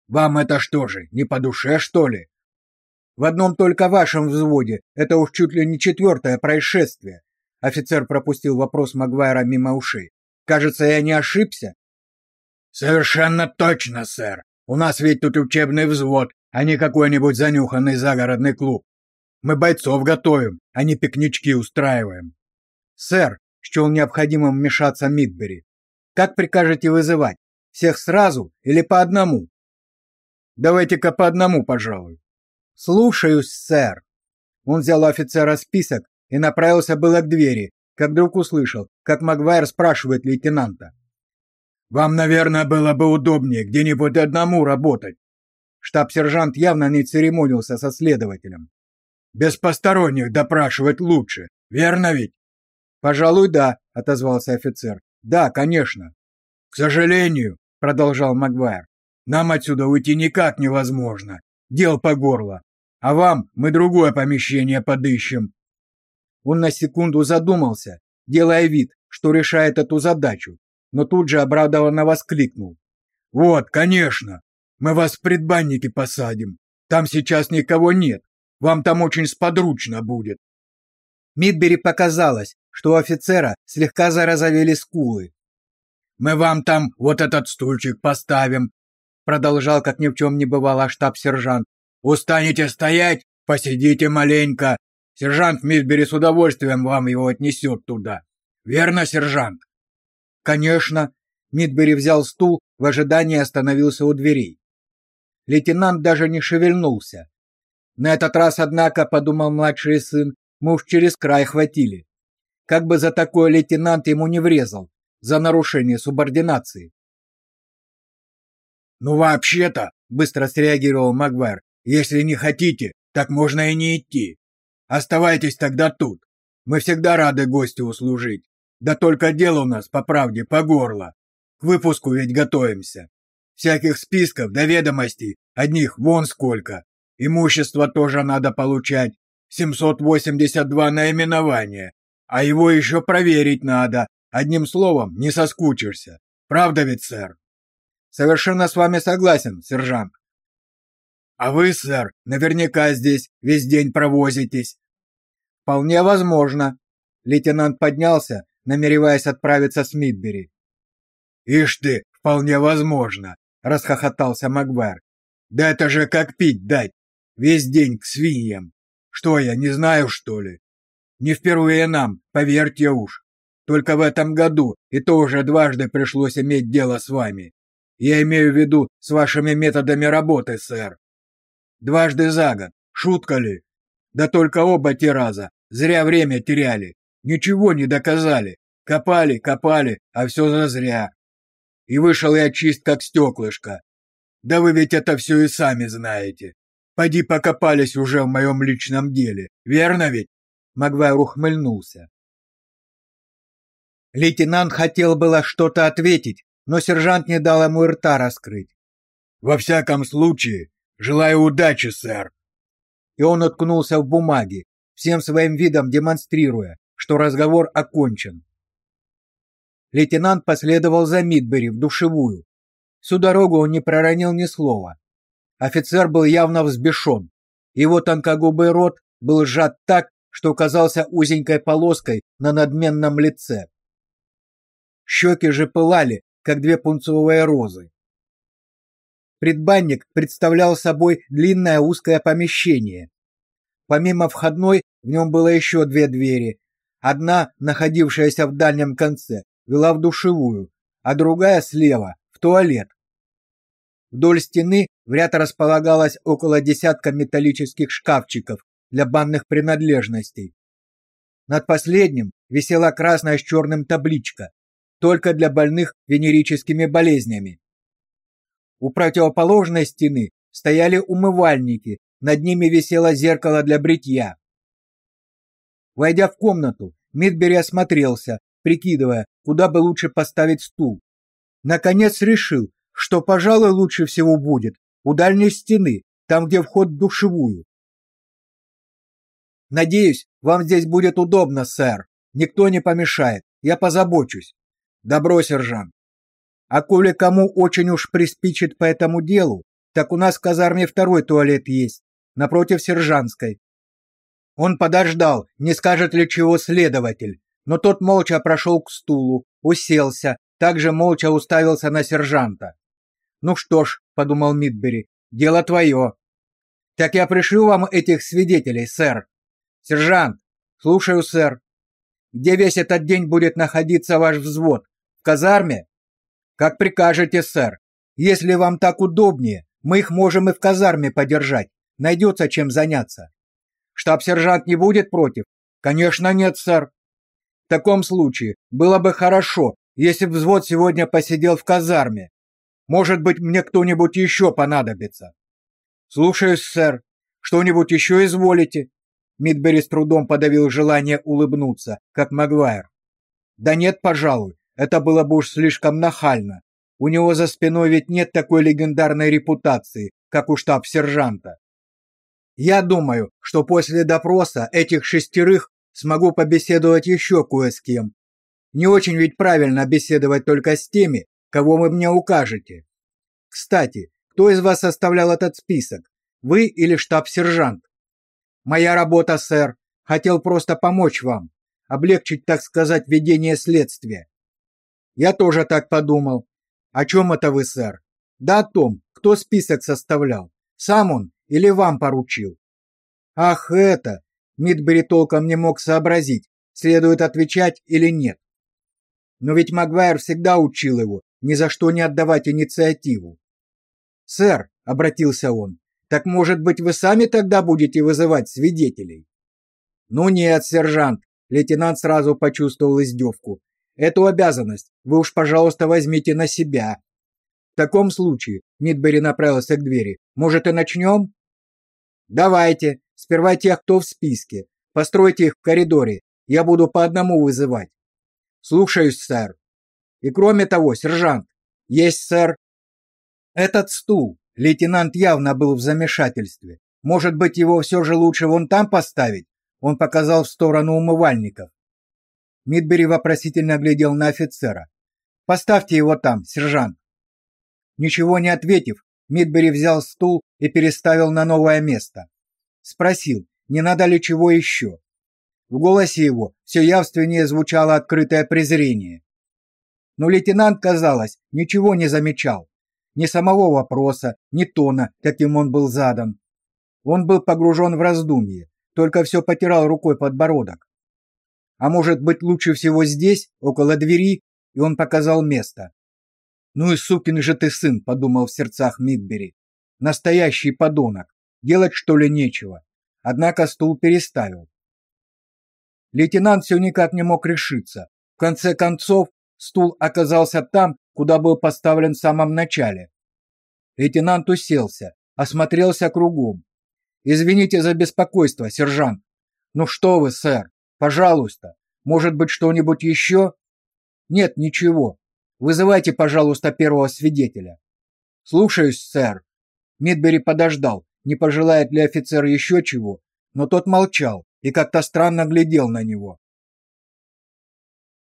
«Вам это что же, не по душе, что ли?» В одном только вашем взводе это уж чуть ли не четвертое происшествие. Офицер пропустил вопрос Магуайра мимо ушей. Кажется, я не ошибся. Совершенно точно, сэр. У нас ведь тут учебный взвод, а не какой-нибудь занюханный загородный клуб. Мы бойцов готовим, а не пикнички устраиваем. Сэр, счел необходимым вмешаться Мидбери. Как прикажете вызывать? Всех сразу или по одному? Давайте-ка по одному, пожалуй. «Слушаюсь, сэр». Он взял у офицера список и направился было к двери, как вдруг услышал, как Магуайр спрашивает лейтенанта. «Вам, наверное, было бы удобнее где-нибудь одному работать». Штаб-сержант явно не церемонился со следователем. «Без посторонних допрашивать лучше, верно ведь?» «Пожалуй, да», — отозвался офицер. «Да, конечно». «К сожалению», — продолжал Магуайр, — «нам отсюда уйти никак невозможно. Дел по горло. А вам мы другое помещение подыщем. Он на секунду задумался, делая вид, что решает эту задачу, но тут же обрадованно воскликнул: "Вот, конечно. Мы вас в предбаннике посадим. Там сейчас никого нет. Вам там очень сподручно будет". Мидбери показалось, что у офицера слегка зарозовели скулы. Мы вам там вот этот стульчик поставим, продолжал как ни в чем не бывало штаб-сержант. Устанете стоять, посидите маленько. Сержант Мисбери с удовольствием вам его отнесет туда. Верно, сержант? Конечно. Мидбери взял стул, в ожидании остановился у дверей. Лейтенант даже не шевельнулся. На этот раз, однако, подумал младший сын, мы уж через край хватили. Как бы за такое лейтенант ему не врезал, за нарушение субординации. «Ну, вообще-то», — быстро среагировал Магвайр, «если не хотите, так можно и не идти. Оставайтесь тогда тут. Мы всегда рады гостю услужить. Да только дело у нас, по правде, по горло. К выпуску ведь готовимся. Всяких списков до ведомостей, одних вон сколько. Имущество тоже надо получать. 782 наименования. А его еще проверить надо. Одним словом, не соскучишься. Правда ведь, сэр? Совершенно с вами согласен, сержант. А вы, сэр, наверняка здесь весь день провозитесь. Вполне возможно. Лейтенант поднялся, намереваясь отправиться с Мидбери. Ишь ты, вполне возможно, расхохотался Магвар. Да это же как пить дать. Весь день к свиньям. Что я, не знаю, что ли? Не впервые нам, поверьте уж. Только в этом году и то уже дважды пришлось иметь дело с вами. Я имею в виду с вашими методами работы, сэр. Дважды за год. Шутка ли? Да только оба те раза. Зря время теряли. Ничего не доказали. Копали, копали, а все зазря. И вышел я чист, как стеклышко. Да вы ведь это все и сами знаете. Поди покопались уже в моем личном деле, верно ведь? Магвайр ухмыльнулся. Лейтенант хотел было что-то ответить, но сержант не дал ему рта раскрыть. Во всяком случае, Желаю удачи, сэр. И он уткнулся в бумаги, всем своим видом демонстрируя, что разговор окончен. Лейтенант последовал за Мидбери в душевую. Всю дорогу он не проронил ни слова. Офицер был явно взбешен. Его тонкогубый рот был сжат так, что казался узенькой полоской на надменном лице. Щеки же пылали, как две пунцовые розы. Предбанник представлял собой длинное узкое помещение. Помимо входной, в нем было еще две двери. Одна, находившаяся в дальнем конце, вела в душевую, а другая слева в туалет. Вдоль стены в ряд располагалось около десятка металлических шкафчиков для банных принадлежностей. Над последним висела красная с черным табличка: только для больных венерическими болезнями. У противоположной стены стояли умывальники, над ними висело зеркало для бритья. Войдя в комнату, Мидбери осмотрелся, прикидывая, куда бы лучше поставить стул. Наконец решил, что, пожалуй, лучше всего будет у дальней стены, там, где вход в душевую. Надеюсь, вам здесь будет удобно, сэр. Никто не помешает. Я позабочусь. Добро, сержант. А коли кому очень уж приспичит по этому делу, так у нас в казарме второй туалет есть, напротив сержантской. Он подождал, не скажет ли чего следователь, но тот молча прошел к стулу, уселся, также молча уставился на сержанта. Ну что ж, подумал Мидбери, дело твое. Так я пришлю вам этих свидетелей, сэр. Сержант, слушаю, сэр. Где весь этот день будет находиться ваш взвод? В казарме? Как прикажете, сэр. Если вам так удобнее, мы их можем и в казарме подержать. Найдется чем заняться. Штаб-сержант не будет против? Конечно, нет, сэр. В таком случае было бы хорошо, если бы взвод сегодня посидел в казарме. Может быть, мне кто-нибудь еще понадобится. Слушаюсь, сэр. Что-нибудь еще изволите? Мидбери с трудом подавил желание улыбнуться, как Магуайр. Да нет, пожалуй. Это было бы уж слишком нахально. У него за спиной ведь нет такой легендарной репутации, как у штаб-сержанта. Я думаю, что после допроса этих шестерых смогу побеседовать еще кое с кем. Не очень ведь правильно беседовать только с теми, кого вы мне укажете. Кстати, кто из вас составлял этот список? Вы или штаб-сержант? Моя работа, сэр. Хотел просто помочь вам, облегчить, так сказать, ведение следствия. Я тоже так подумал. О чем это вы, сэр? Да о том, кто список составлял. Сам он или вам поручил? Ах, это! Мидбери толком не мог сообразить, следует отвечать или нет. Но ведь Магуайр всегда учил его ни за что не отдавать инициативу. «Сэр», — обратился он, — «так, может быть, вы сами тогда будете вызывать свидетелей?» «Ну нет, сержант», — лейтенант сразу почувствовал издевку. Эту обязанность вы уж, пожалуйста, возьмите на себя. В таком случае, Мидбери направился к двери. Может, и начнем?» Давайте. Сперва тех, кто в списке. Постройте их в коридоре. Я буду по одному вызывать. Слушаюсь, сэр. И кроме того, сержант. Есть, сэр. Этот стул. Лейтенант явно был в замешательстве. Может быть, его все же лучше вон там поставить? Он показал в сторону умывальников. Мидбери вопросительно глядел на офицера. Поставьте его там, сержант. Ничего не ответив, Мидбери взял стул и переставил на новое место. Спросил, не надо ли чего еще. В голосе его все явственнее звучало открытое презрение. Но лейтенант, казалось, ничего не замечал. Ни самого вопроса, ни тона, каким он был задан. Он был погружен в раздумье, только все потирал рукой подбородок. А может быть, лучше всего здесь, около двери, и он показал место. Ну и сукин же ты сын, подумал в сердцах Мидбери. Настоящий подонок. Делать что ли нечего. Однако стул переставил. Лейтенант все никак не мог решиться. В конце концов, стул оказался там, куда был поставлен в самом начале. Лейтенант уселся, осмотрелся кругом. Извините за беспокойство, сержант. Ну что вы, сэр? Пожалуйста. Может быть, что-нибудь еще?» Нет, ничего. Вызывайте, пожалуйста, первого свидетеля. Слушаюсь, сэр. Мидбери подождал, не пожелает ли офицер еще чего, но тот молчал и как-то странно глядел на него.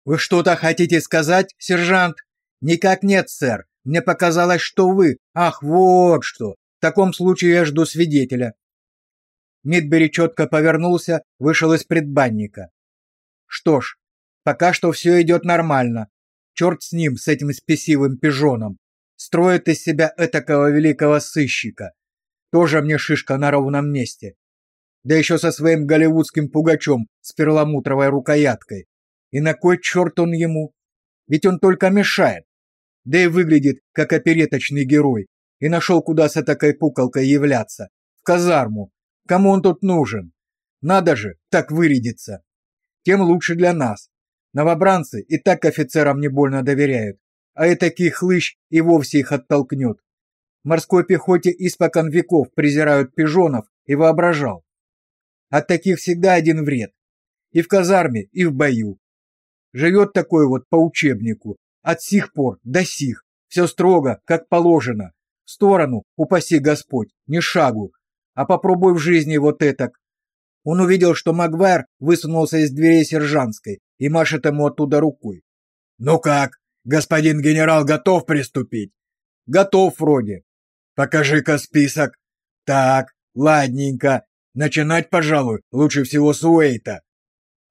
Вы что-то хотите сказать, сержант? Никак нет, сэр. Мне показалось, что вы. Ах, вот что. В таком случае я жду свидетеля. Мидбери четко повернулся, вышел из предбанника. Что ж, пока что все идет нормально. Черт с ним, с этим спесивым пижоном. Строит из себя этакого великого сыщика. Тоже мне шишка на ровном месте. Да еще со своим голливудским пугачом с перламутровой рукояткой. И на кой черт он ему? Ведь он только мешает. Да и выглядит, как опереточный герой. И нашел, куда с этакой пукалкой являться. В казарму. Кому он тут нужен? Надо же, так вырядиться. Тем лучше для нас. Новобранцы и так офицерам не больно доверяют, а и этакий хлыщ и вовсе их оттолкнет. В морской пехоте испокон веков презирают пижонов и воображал. От таких всегда один вред. И в казарме, и в бою. Живет такой вот по учебнику, от сих пор до сих, все строго, как положено. В сторону, упаси Господь, ни шагу. А попробуй в жизни вот этак. Он увидел, что Магвайр высунулся из дверей сержантской и машет ему оттуда рукой. «Ну как, господин генерал готов приступить?» «Готов вроде». «Покажи-ка список». «Так, ладненько. Начинать, пожалуй, лучше всего с Уэйта».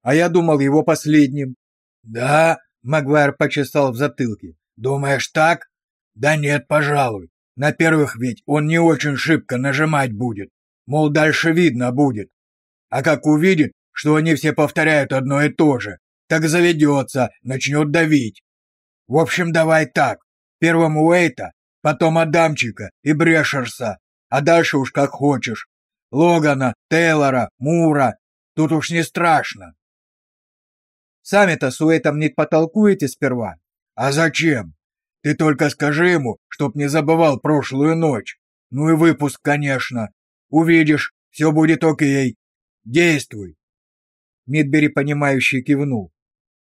«А я думал его последним». «Да?» — Магуайр почесал в затылке. «Думаешь так?» «Да нет, пожалуй. На первых ведь он не очень шибко нажимать будет. Мол, дальше видно будет. А как увидит, что они все повторяют одно и то же, так заведется, начнет давить. В общем, давай так. Первым Уэйта, потом Адамчика и Брешерса, а дальше уж как хочешь. Логана, Тейлора, Мура. Тут уж не страшно. Сами-то с Уэйтом не потолкуете сперва? А зачем? Ты только скажи ему, чтоб не забывал прошлую ночь. Ну и выпуск, конечно. Увидишь, все будет окей. Действуй. Мидбери, понимающе кивнул.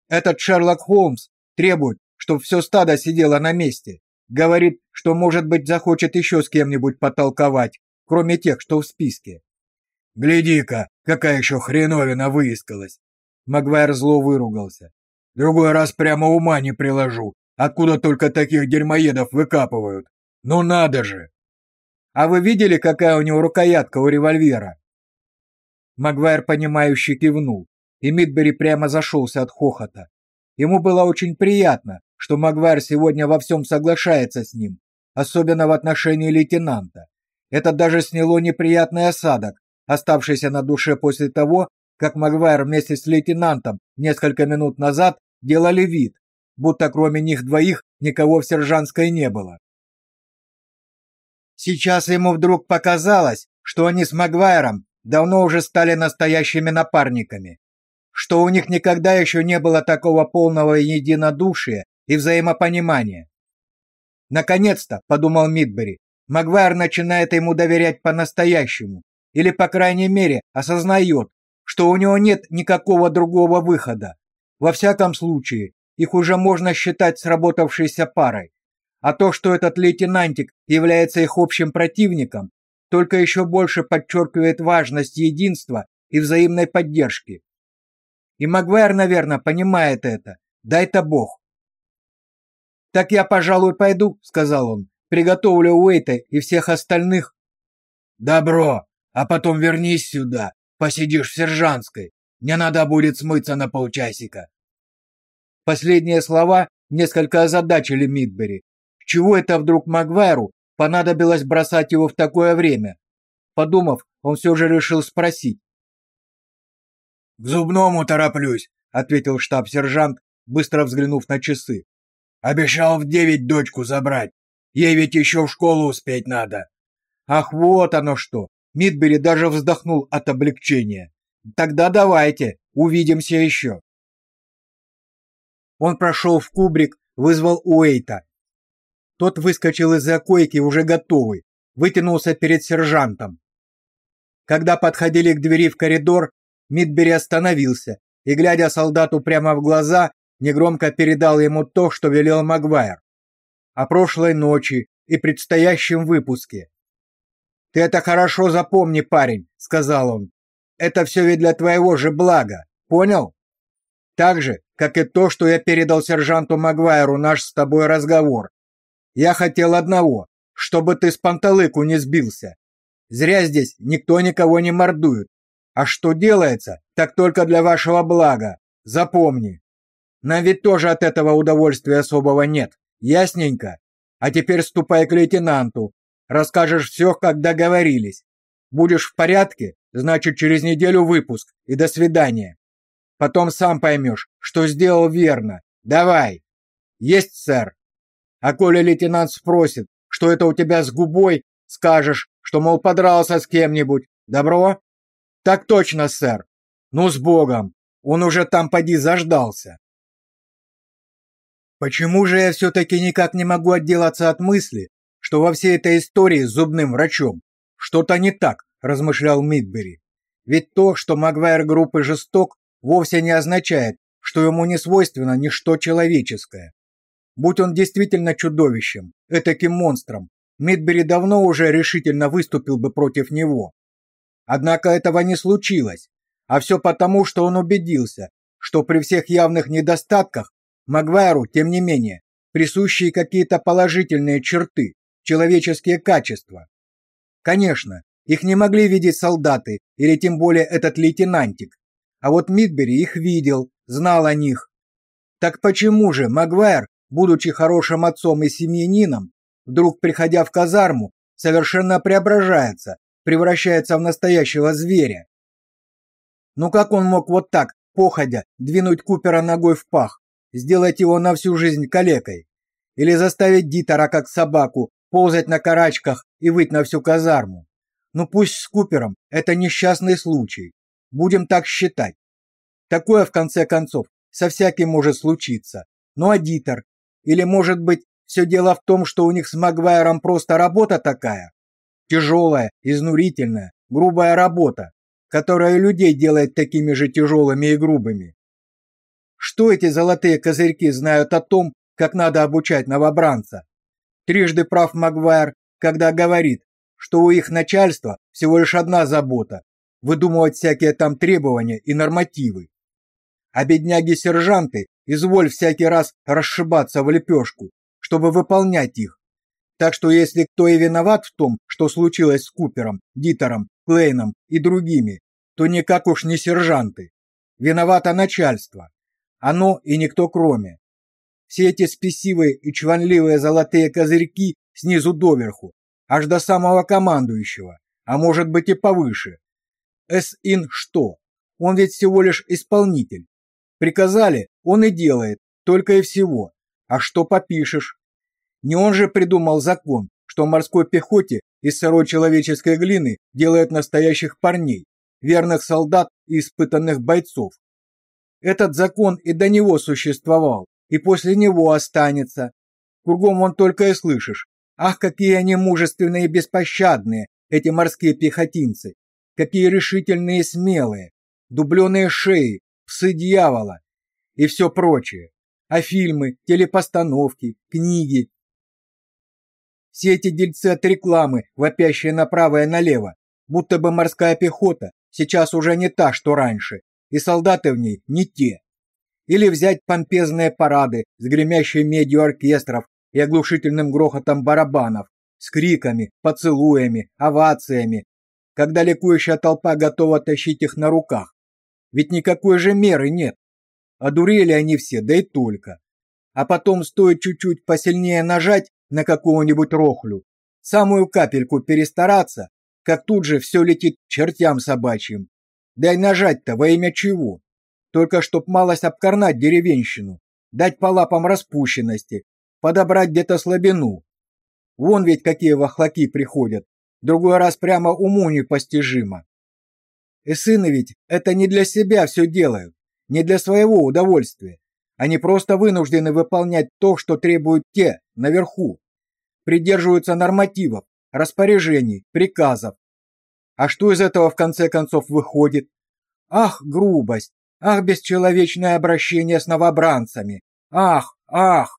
Этот Шерлок Холмс требует, чтобы все стадо сидело на месте. Говорит, что, может быть, захочет еще с кем-нибудь потолковать, кроме тех, что в списке. Гляди-ка, какая еще хреновина выискалась. Магвайр зло выругался. Другой раз прямо ума не приложу, откуда только таких дерьмоедов выкапывают. Ну надо же! А вы видели, какая у него рукоятка у револьвера? Магвайр, понимающе кивнул и Мидбери прямо зашелся от хохота. Ему было очень приятно, что Магвайр сегодня во всем соглашается с ним, особенно в отношении лейтенанта. Это даже сняло неприятный осадок, оставшийся на душе после того, как Магвайр вместе с лейтенантом несколько минут назад делали вид, будто кроме них двоих никого в сержантской не было. Сейчас ему вдруг показалось, что они с Магвайром давно уже стали настоящими напарниками, что у них никогда еще не было такого полного единодушия и взаимопонимания. Наконец-то, подумал Мидбери, Магвайр начинает ему доверять по-настоящему, или, по крайней мере, осознает, что у него нет никакого другого выхода. Во всяком случае, их уже можно считать сработавшейся парой. А то, что этот лейтенантик является их общим противником, только еще больше подчеркивает важность единства и взаимной поддержки. И Магуайр, наверное, понимает это. Дай-то бог. Так я, пожалуй, пойду, сказал он. Приготовлю Уэйта и всех остальных. Добро, а потом вернись сюда, посидишь в сержантской. Мне надо будет смыться на полчасика. Последние слова несколько озадачили Мидбери. Чего это вдруг Магвайру понадобилось бросать его в такое время? Подумав, он все же решил спросить. «К зубному тороплюсь», — ответил штаб-сержант, быстро взглянув на часы. «Обещал в девять дочку забрать. Ей ведь еще в школу успеть надо». «Ах, вот оно что!» Мидбери даже вздохнул от облегчения. «Тогда давайте, увидимся еще». Он прошел в кубрик, вызвал Уэйта. Тот выскочил из-за койки уже готовый, вытянулся перед сержантом. Когда подходили к двери в коридор, Мидбери остановился и, глядя солдату прямо в глаза, негромко передал ему то, что велел Магуайр. О прошлой ночи и предстоящем выпуске. «Ты это хорошо запомни, парень», — сказал он. «Это все ведь для твоего же блага, понял? Так же, как и то, что я передал сержанту Магуайру наш с тобой разговор. Я хотел одного, чтобы ты с панталыку не сбился. Зря здесь никто никого не мордует. А что делается, так только для вашего блага. Запомни. Нам ведь тоже от этого удовольствия особого нет. Ясненько? А теперь ступай к лейтенанту. Расскажешь все, как договорились. Будешь в порядке, значит, через неделю выпуск. И до свидания. Потом сам поймешь, что сделал верно. Давай. Есть, сэр. А коли лейтенант спросит, что это у тебя с губой, скажешь, что, мол, подрался с кем-нибудь. Добро? Так точно, сэр. Ну, с Богом. Он уже там поди заждался. Почему же я все-таки никак не могу отделаться от мысли, что во всей этой истории с зубным врачом что-то не так, размышлял Мидбери. Ведь то, что Магуайр группы жесток, вовсе не означает, что ему не свойственно ничто человеческое. Будь он действительно чудовищем, этаким монстром, Мидбери давно уже решительно выступил бы против него. Однако этого не случилось, а все потому, что он убедился, что при всех явных недостатках Магвайру, тем не менее, присущие какие-то положительные черты, человеческие качества. Конечно, их не могли видеть солдаты или тем более этот лейтенантик, а вот Мидбери их видел, знал о них. Так почему же Магвайр, будучи хорошим отцом и семьянином, вдруг, приходя в казарму, совершенно преображается, превращается в настоящего зверя. Ну как он мог вот так, походя, двинуть Купера ногой в пах, сделать его на всю жизнь калекой? Или заставить Дитера, как собаку, ползать на карачках и выть на всю казарму? Ну пусть с Купером это несчастный случай. Будем так считать. Такое, в конце концов, со всяким может случиться. Ну а Дитер? Или, может быть, все дело в том, что у них с Магвайром просто работа такая. Тяжелая, изнурительная, грубая работа, которая людей делает такими же тяжелыми и грубыми. Что эти золотые козырьки знают о том, как надо обучать новобранца? Трижды прав Магвайр, когда говорит, что у их начальства всего лишь одна забота – выдумывать всякие там требования и нормативы. А бедняги-сержанты изволь всякий раз расшибаться в лепешку, чтобы выполнять их. Так что если кто и виноват в том, что случилось с Купером, Дитером, Клейном и другими, то никак уж не сержанты. Виновато начальство. Оно и никто кроме. Все эти спесивые и чванливые золотые козырьки снизу доверху, аж до самого командующего, а может быть и повыше. С-ин что? Он ведь всего лишь исполнитель. Приказали, он и делает, только и всего. А что попишешь? Не он же придумал закон, что морской пехоте из сырой человеческой глины делают настоящих парней, верных солдат и испытанных бойцов. Этот закон и до него существовал, и после него останется. Кругом он только и слышишь. Ах, какие они мужественные и беспощадные, эти морские пехотинцы! Какие решительные и смелые! Дубленые шеи, псы дьявола и все прочее а фильмы, телепостановки, книги. Все эти дельцы от рекламы, вопящие направо и налево, будто бы морская пехота сейчас уже не та, что раньше, и солдаты в ней не те. Или взять помпезные парады с гремящей медью оркестров и оглушительным грохотом барабанов, с криками, поцелуями, овациями, когда ликующая толпа готова тащить их на руках. Ведь никакой же меры нет. Одурели они все, да и только. А потом стоит чуть-чуть посильнее нажать на какого-нибудь рохлю, самую капельку перестараться, как тут же все летит чертям собачьим. Да и нажать-то во имя чего? Только чтоб малость обкорнать деревенщину, дать по лапам распущенности, подобрать где-то слабину. Вон ведь какие вахлаки приходят, другой раз прямо уму непостижимо. И сыны ведь это не для себя все делают, не для своего удовольствия. Они просто вынуждены выполнять то, что требуют те наверху. Придерживаются нормативов, распоряжений, приказов. А что из этого в конце концов выходит? Ах, грубость! Ах, бесчеловечное обращение с новобранцами! Ах, ах!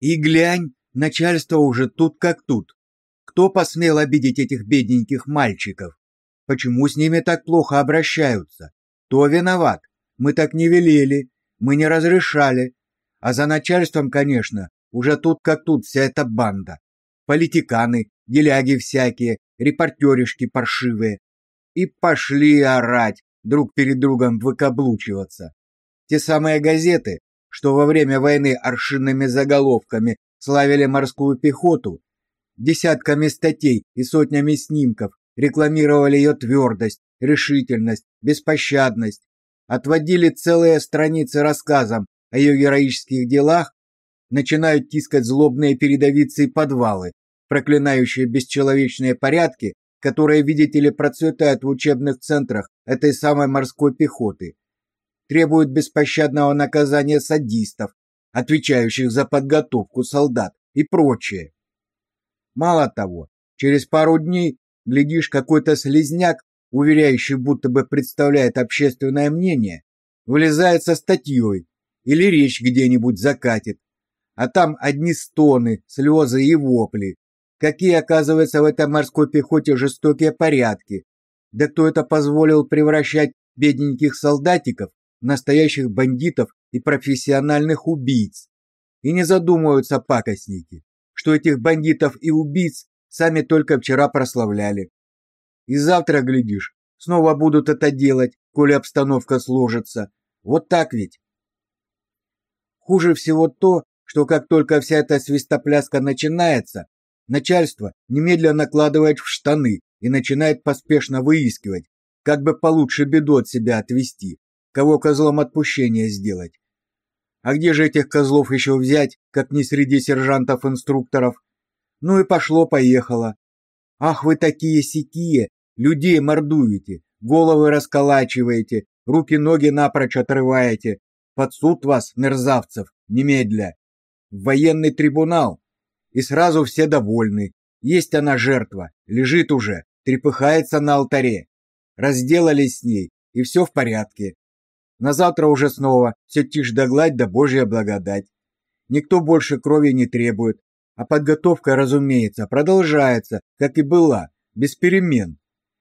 И глянь, начальство уже тут как тут. Кто посмел обидеть этих бедненьких мальчиков? Почему с ними так плохо обращаются? Кто виноват? Мы так не велели, мы не разрешали. А за начальством, конечно, уже тут как тут вся эта банда политиканы, деляги всякие, репортеришки паршивые. И пошли орать, друг перед другом выкаблучиваться. Те самые газеты, что во время войны аршинными заголовками славили морскую пехоту, десятками статей и сотнями снимков рекламировали ее твердость, решительность, беспощадность, отводили целые страницы рассказам о ее героических делах начинают тискать злобные передовицы и подвалы, проклинающие бесчеловечные порядки, которые, видите ли, процветают в учебных центрах этой самой морской пехоты. Требуют беспощадного наказания садистов, отвечающих за подготовку солдат и прочее. Мало того, через пару дней, глядишь, какой-то слезняк, уверяющий, будто бы представляет общественное мнение, вылезает со статьей или речь где-нибудь закатит, а там одни стоны, слезы и вопли. Какие, оказывается, в этой морской пехоте жестокие порядки. Да кто это позволил превращать бедненьких солдатиков в настоящих бандитов и профессиональных убийц? И не задумываются пакостники, что этих бандитов и убийц сами только вчера прославляли. И завтра, глядишь, снова будут это делать, коли обстановка сложится. Вот так ведь. Хуже всего то, что как только вся эта свистопляска начинается, начальство немедленно накладывает в штаны и начинает поспешно выискивать, как бы получше беду от себя отвести, кого козлом отпущения сделать. А где же этих козлов еще взять, как не среди сержантов-инструкторов? Ну и пошло-поехало. Ах вы такие сякие, людей мордуете, головы расколачиваете, руки-ноги напрочь отрываете. Под суд вас, мерзавцев, немедля в военный трибунал. И сразу все довольны. Есть она жертва, лежит уже, трепыхается на алтаре. Разделались с ней, и все в порядке. На завтра уже снова все тишь да гладь да божья благодать. Никто больше крови не требует, а подготовка, разумеется, продолжается, как и была, без перемен.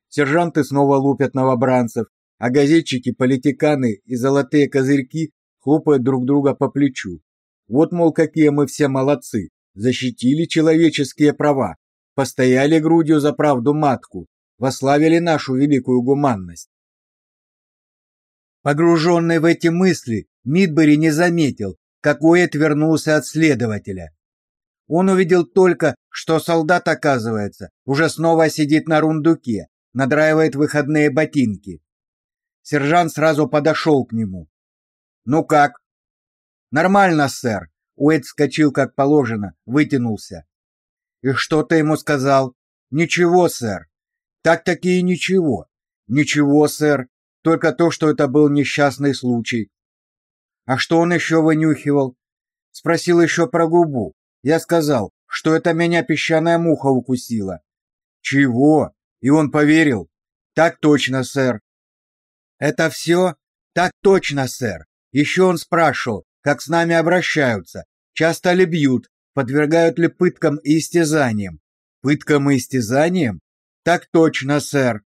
Сержанты снова лупят новобранцев, а газетчики, политиканы и золотые козырьки хлопают друг друга по плечу. Вот, мол, какие мы все молодцы, защитили человеческие права, постояли грудью за правду матку, вославили нашу великую гуманность. Погруженный в эти мысли, Мидбери не заметил, как Уэйт вернулся от следователя. Он увидел только, что солдат, оказывается, уже снова сидит на рундуке, надраивает выходные ботинки. Сержант сразу подошел к нему. «Ну как?» Нормально, сэр. Уэйд вскочил как положено, вытянулся. И что ты ему сказал? Ничего, сэр. Так-таки и ничего. Ничего, сэр. Только то, что это был несчастный случай. А что он еще вынюхивал? Спросил еще про губу. Я сказал, что это меня песчаная муха укусила. Чего? И он поверил? Так точно, сэр. Это все? Так точно, сэр. Еще он спрашивал, как с нами обращаются, часто ли бьют, подвергают ли пыткам и истязаниям. Пыткам и истязаниям? Так точно, сэр.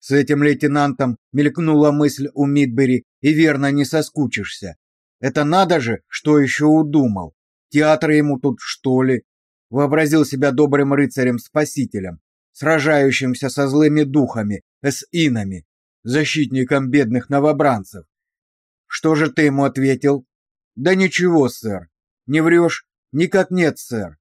С этим лейтенантом мелькнула мысль у Мидбери, и верно не соскучишься. Это надо же, что еще удумал. Театр ему тут, что ли? Вообразил себя добрым рыцарем-спасителем, сражающимся со злыми духами, эсинами, защитником бедных новобранцев. Что же ты ему ответил? Да ничего, сэр. Не врешь? Никак нет, сэр.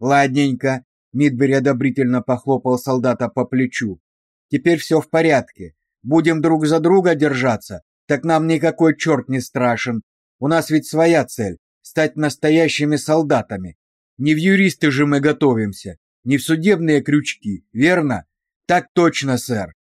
Ладненько. Мидбери одобрительно похлопал солдата по плечу. Теперь все в порядке. Будем друг за друга держаться, так нам никакой черт не страшен. У нас ведь своя цель стать настоящими солдатами. Не в юристы же мы готовимся, не в судебные крючки, верно? Так точно, сэр.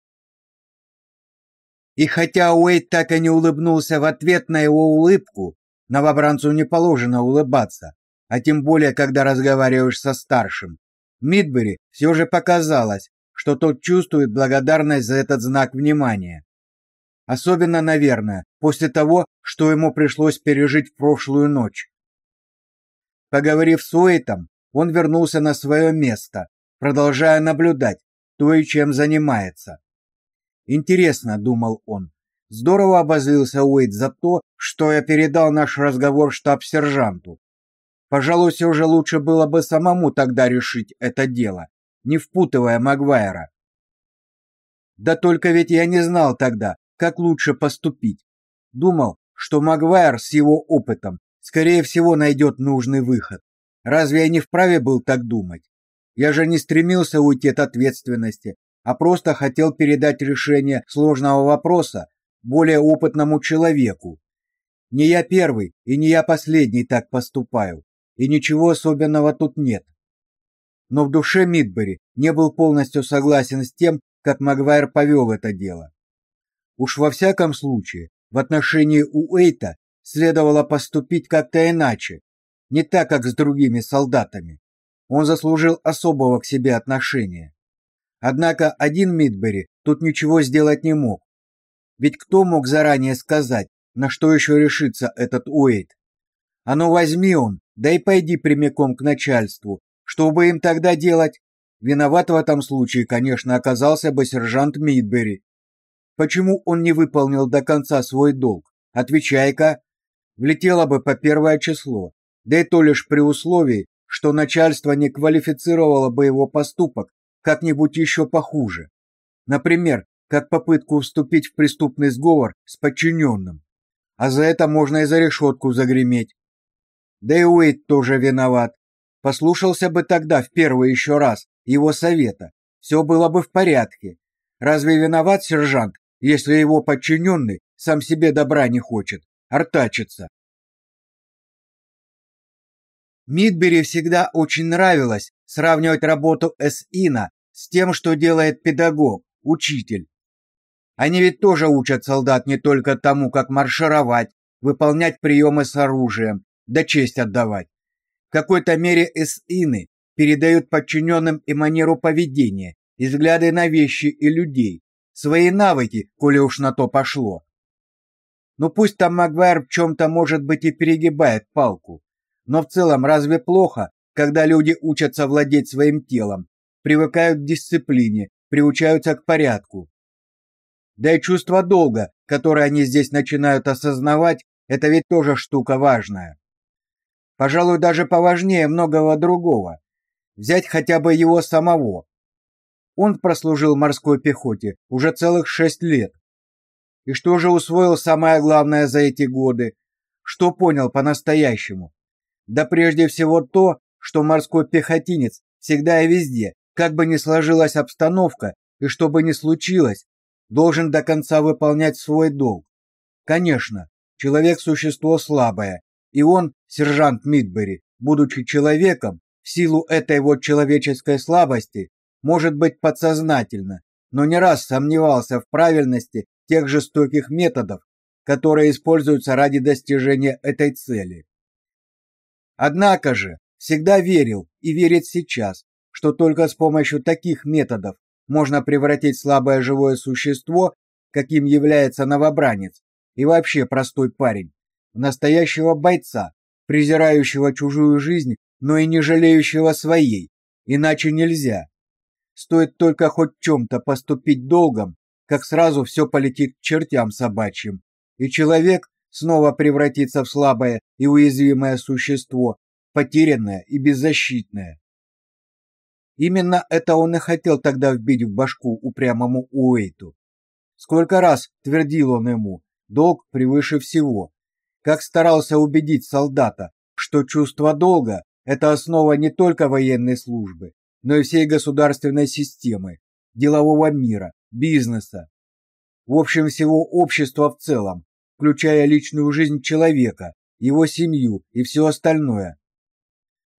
И хотя Уэйт так и не улыбнулся в ответ на его улыбку, новобранцу не положено улыбаться, а тем более, когда разговариваешь со старшим. Мидбери все же показалось, что тот чувствует благодарность за этот знак внимания. Особенно, наверное, после того, что ему пришлось пережить в прошлую ночь. Поговорив с Уэйтом, он вернулся на свое место, продолжая наблюдать, то и чем занимается. Интересно, думал он. Здорово обозлился Уэйт за то, что я передал наш разговор штаб-сержанту. Пожалуй, все же лучше было бы самому тогда решить это дело, не впутывая Магвайра. Да только ведь я не знал тогда, как лучше поступить. Думал, что Магуайр с его опытом скорее всего найдет нужный выход. Разве я не вправе был так думать? Я же не стремился уйти от ответственности, а просто хотел передать решение сложного вопроса более опытному человеку. Не я первый и не я последний так поступаю, и ничего особенного тут нет. Но в душе Мидбери не был полностью согласен с тем, как Магуайр повел это дело. Уж во всяком случае, в отношении Уэйта следовало поступить как-то иначе, не так, как с другими солдатами. Он заслужил особого к себе отношения. Однако один Мидбери тут ничего сделать не мог. Ведь кто мог заранее сказать, на что еще решится этот Уэйт? А ну возьми он, да и пойди прямиком к начальству. Что бы им тогда делать? Виноват в этом случае, конечно, оказался бы сержант Мидбери. Почему он не выполнил до конца свой долг? Отвечай-ка. Влетело бы по первое число. Да и то лишь при условии, что начальство не квалифицировало бы его поступок как-нибудь еще похуже. Например, как попытку вступить в преступный сговор с подчиненным. А за это можно и за решетку загреметь. Да и Уэйт тоже виноват. Послушался бы тогда в первый еще раз его совета, все было бы в порядке. Разве виноват сержант, если его подчиненный сам себе добра не хочет, артачится. Мидбери всегда очень нравилось сравнивать работу СИНа с тем, что делает педагог, учитель. Они ведь тоже учат солдат не только тому, как маршировать, выполнять приемы с оружием, да честь отдавать. В какой-то мере СИНы передают подчиненным и манеру поведения, и взгляды на вещи и людей, свои навыки, коли уж на то пошло. Ну пусть там Магуайр в чем-то, может быть, и перегибает палку. Но в целом разве плохо, когда люди учатся владеть своим телом, привыкают к дисциплине, приучаются к порядку? Да и чувство долга, которое они здесь начинают осознавать, это ведь тоже штука важная. Пожалуй, даже поважнее многого другого. Взять хотя бы его самого. Он прослужил в морской пехоте уже целых шесть лет. И что же усвоил самое главное за эти годы? Что понял по-настоящему? Да прежде всего то, что морской пехотинец всегда и везде, как бы ни сложилась обстановка и что бы ни случилось, должен до конца выполнять свой долг. Конечно, человек существо слабое, и он, сержант Мидбери, будучи человеком, в силу этой вот человеческой слабости, может быть подсознательно, но не раз сомневался в правильности тех жестоких методов, которые используются ради достижения этой цели. Однако же всегда верил и верит сейчас, что только с помощью таких методов можно превратить слабое живое существо, каким является новобранец и вообще простой парень, в настоящего бойца, презирающего чужую жизнь, но и не жалеющего своей. Иначе нельзя. Стоит только хоть в чем-то поступить долгом, как сразу все полетит к чертям собачьим, и человек снова превратится в слабое и уязвимое существо, потерянная и беззащитная. Именно это он и хотел тогда вбить в башку упрямому Уэйту. Сколько раз твердил он ему, долг превыше всего. Как старался убедить солдата, что чувство долга – это основа не только военной службы, но и всей государственной системы, делового мира, бизнеса. В общем, всего общества в целом, включая личную жизнь человека, его семью и все остальное.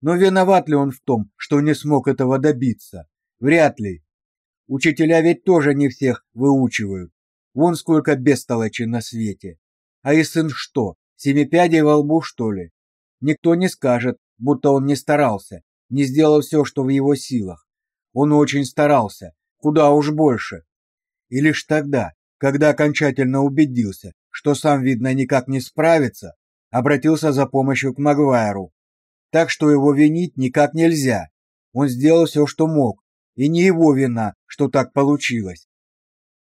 Но виноват ли он в том, что не смог этого добиться? Вряд ли. Учителя ведь тоже не всех выучивают. Вон сколько бестолочи на свете. А и сын что, семипядей во лбу, что ли? Никто не скажет, будто он не старался, не сделал все, что в его силах. Он очень старался, куда уж больше. И лишь тогда, когда окончательно убедился, что сам, видно, никак не справится, обратился за помощью к Магуайру. Так что его винить никак нельзя. Он сделал все, что мог, и не его вина, что так получилось.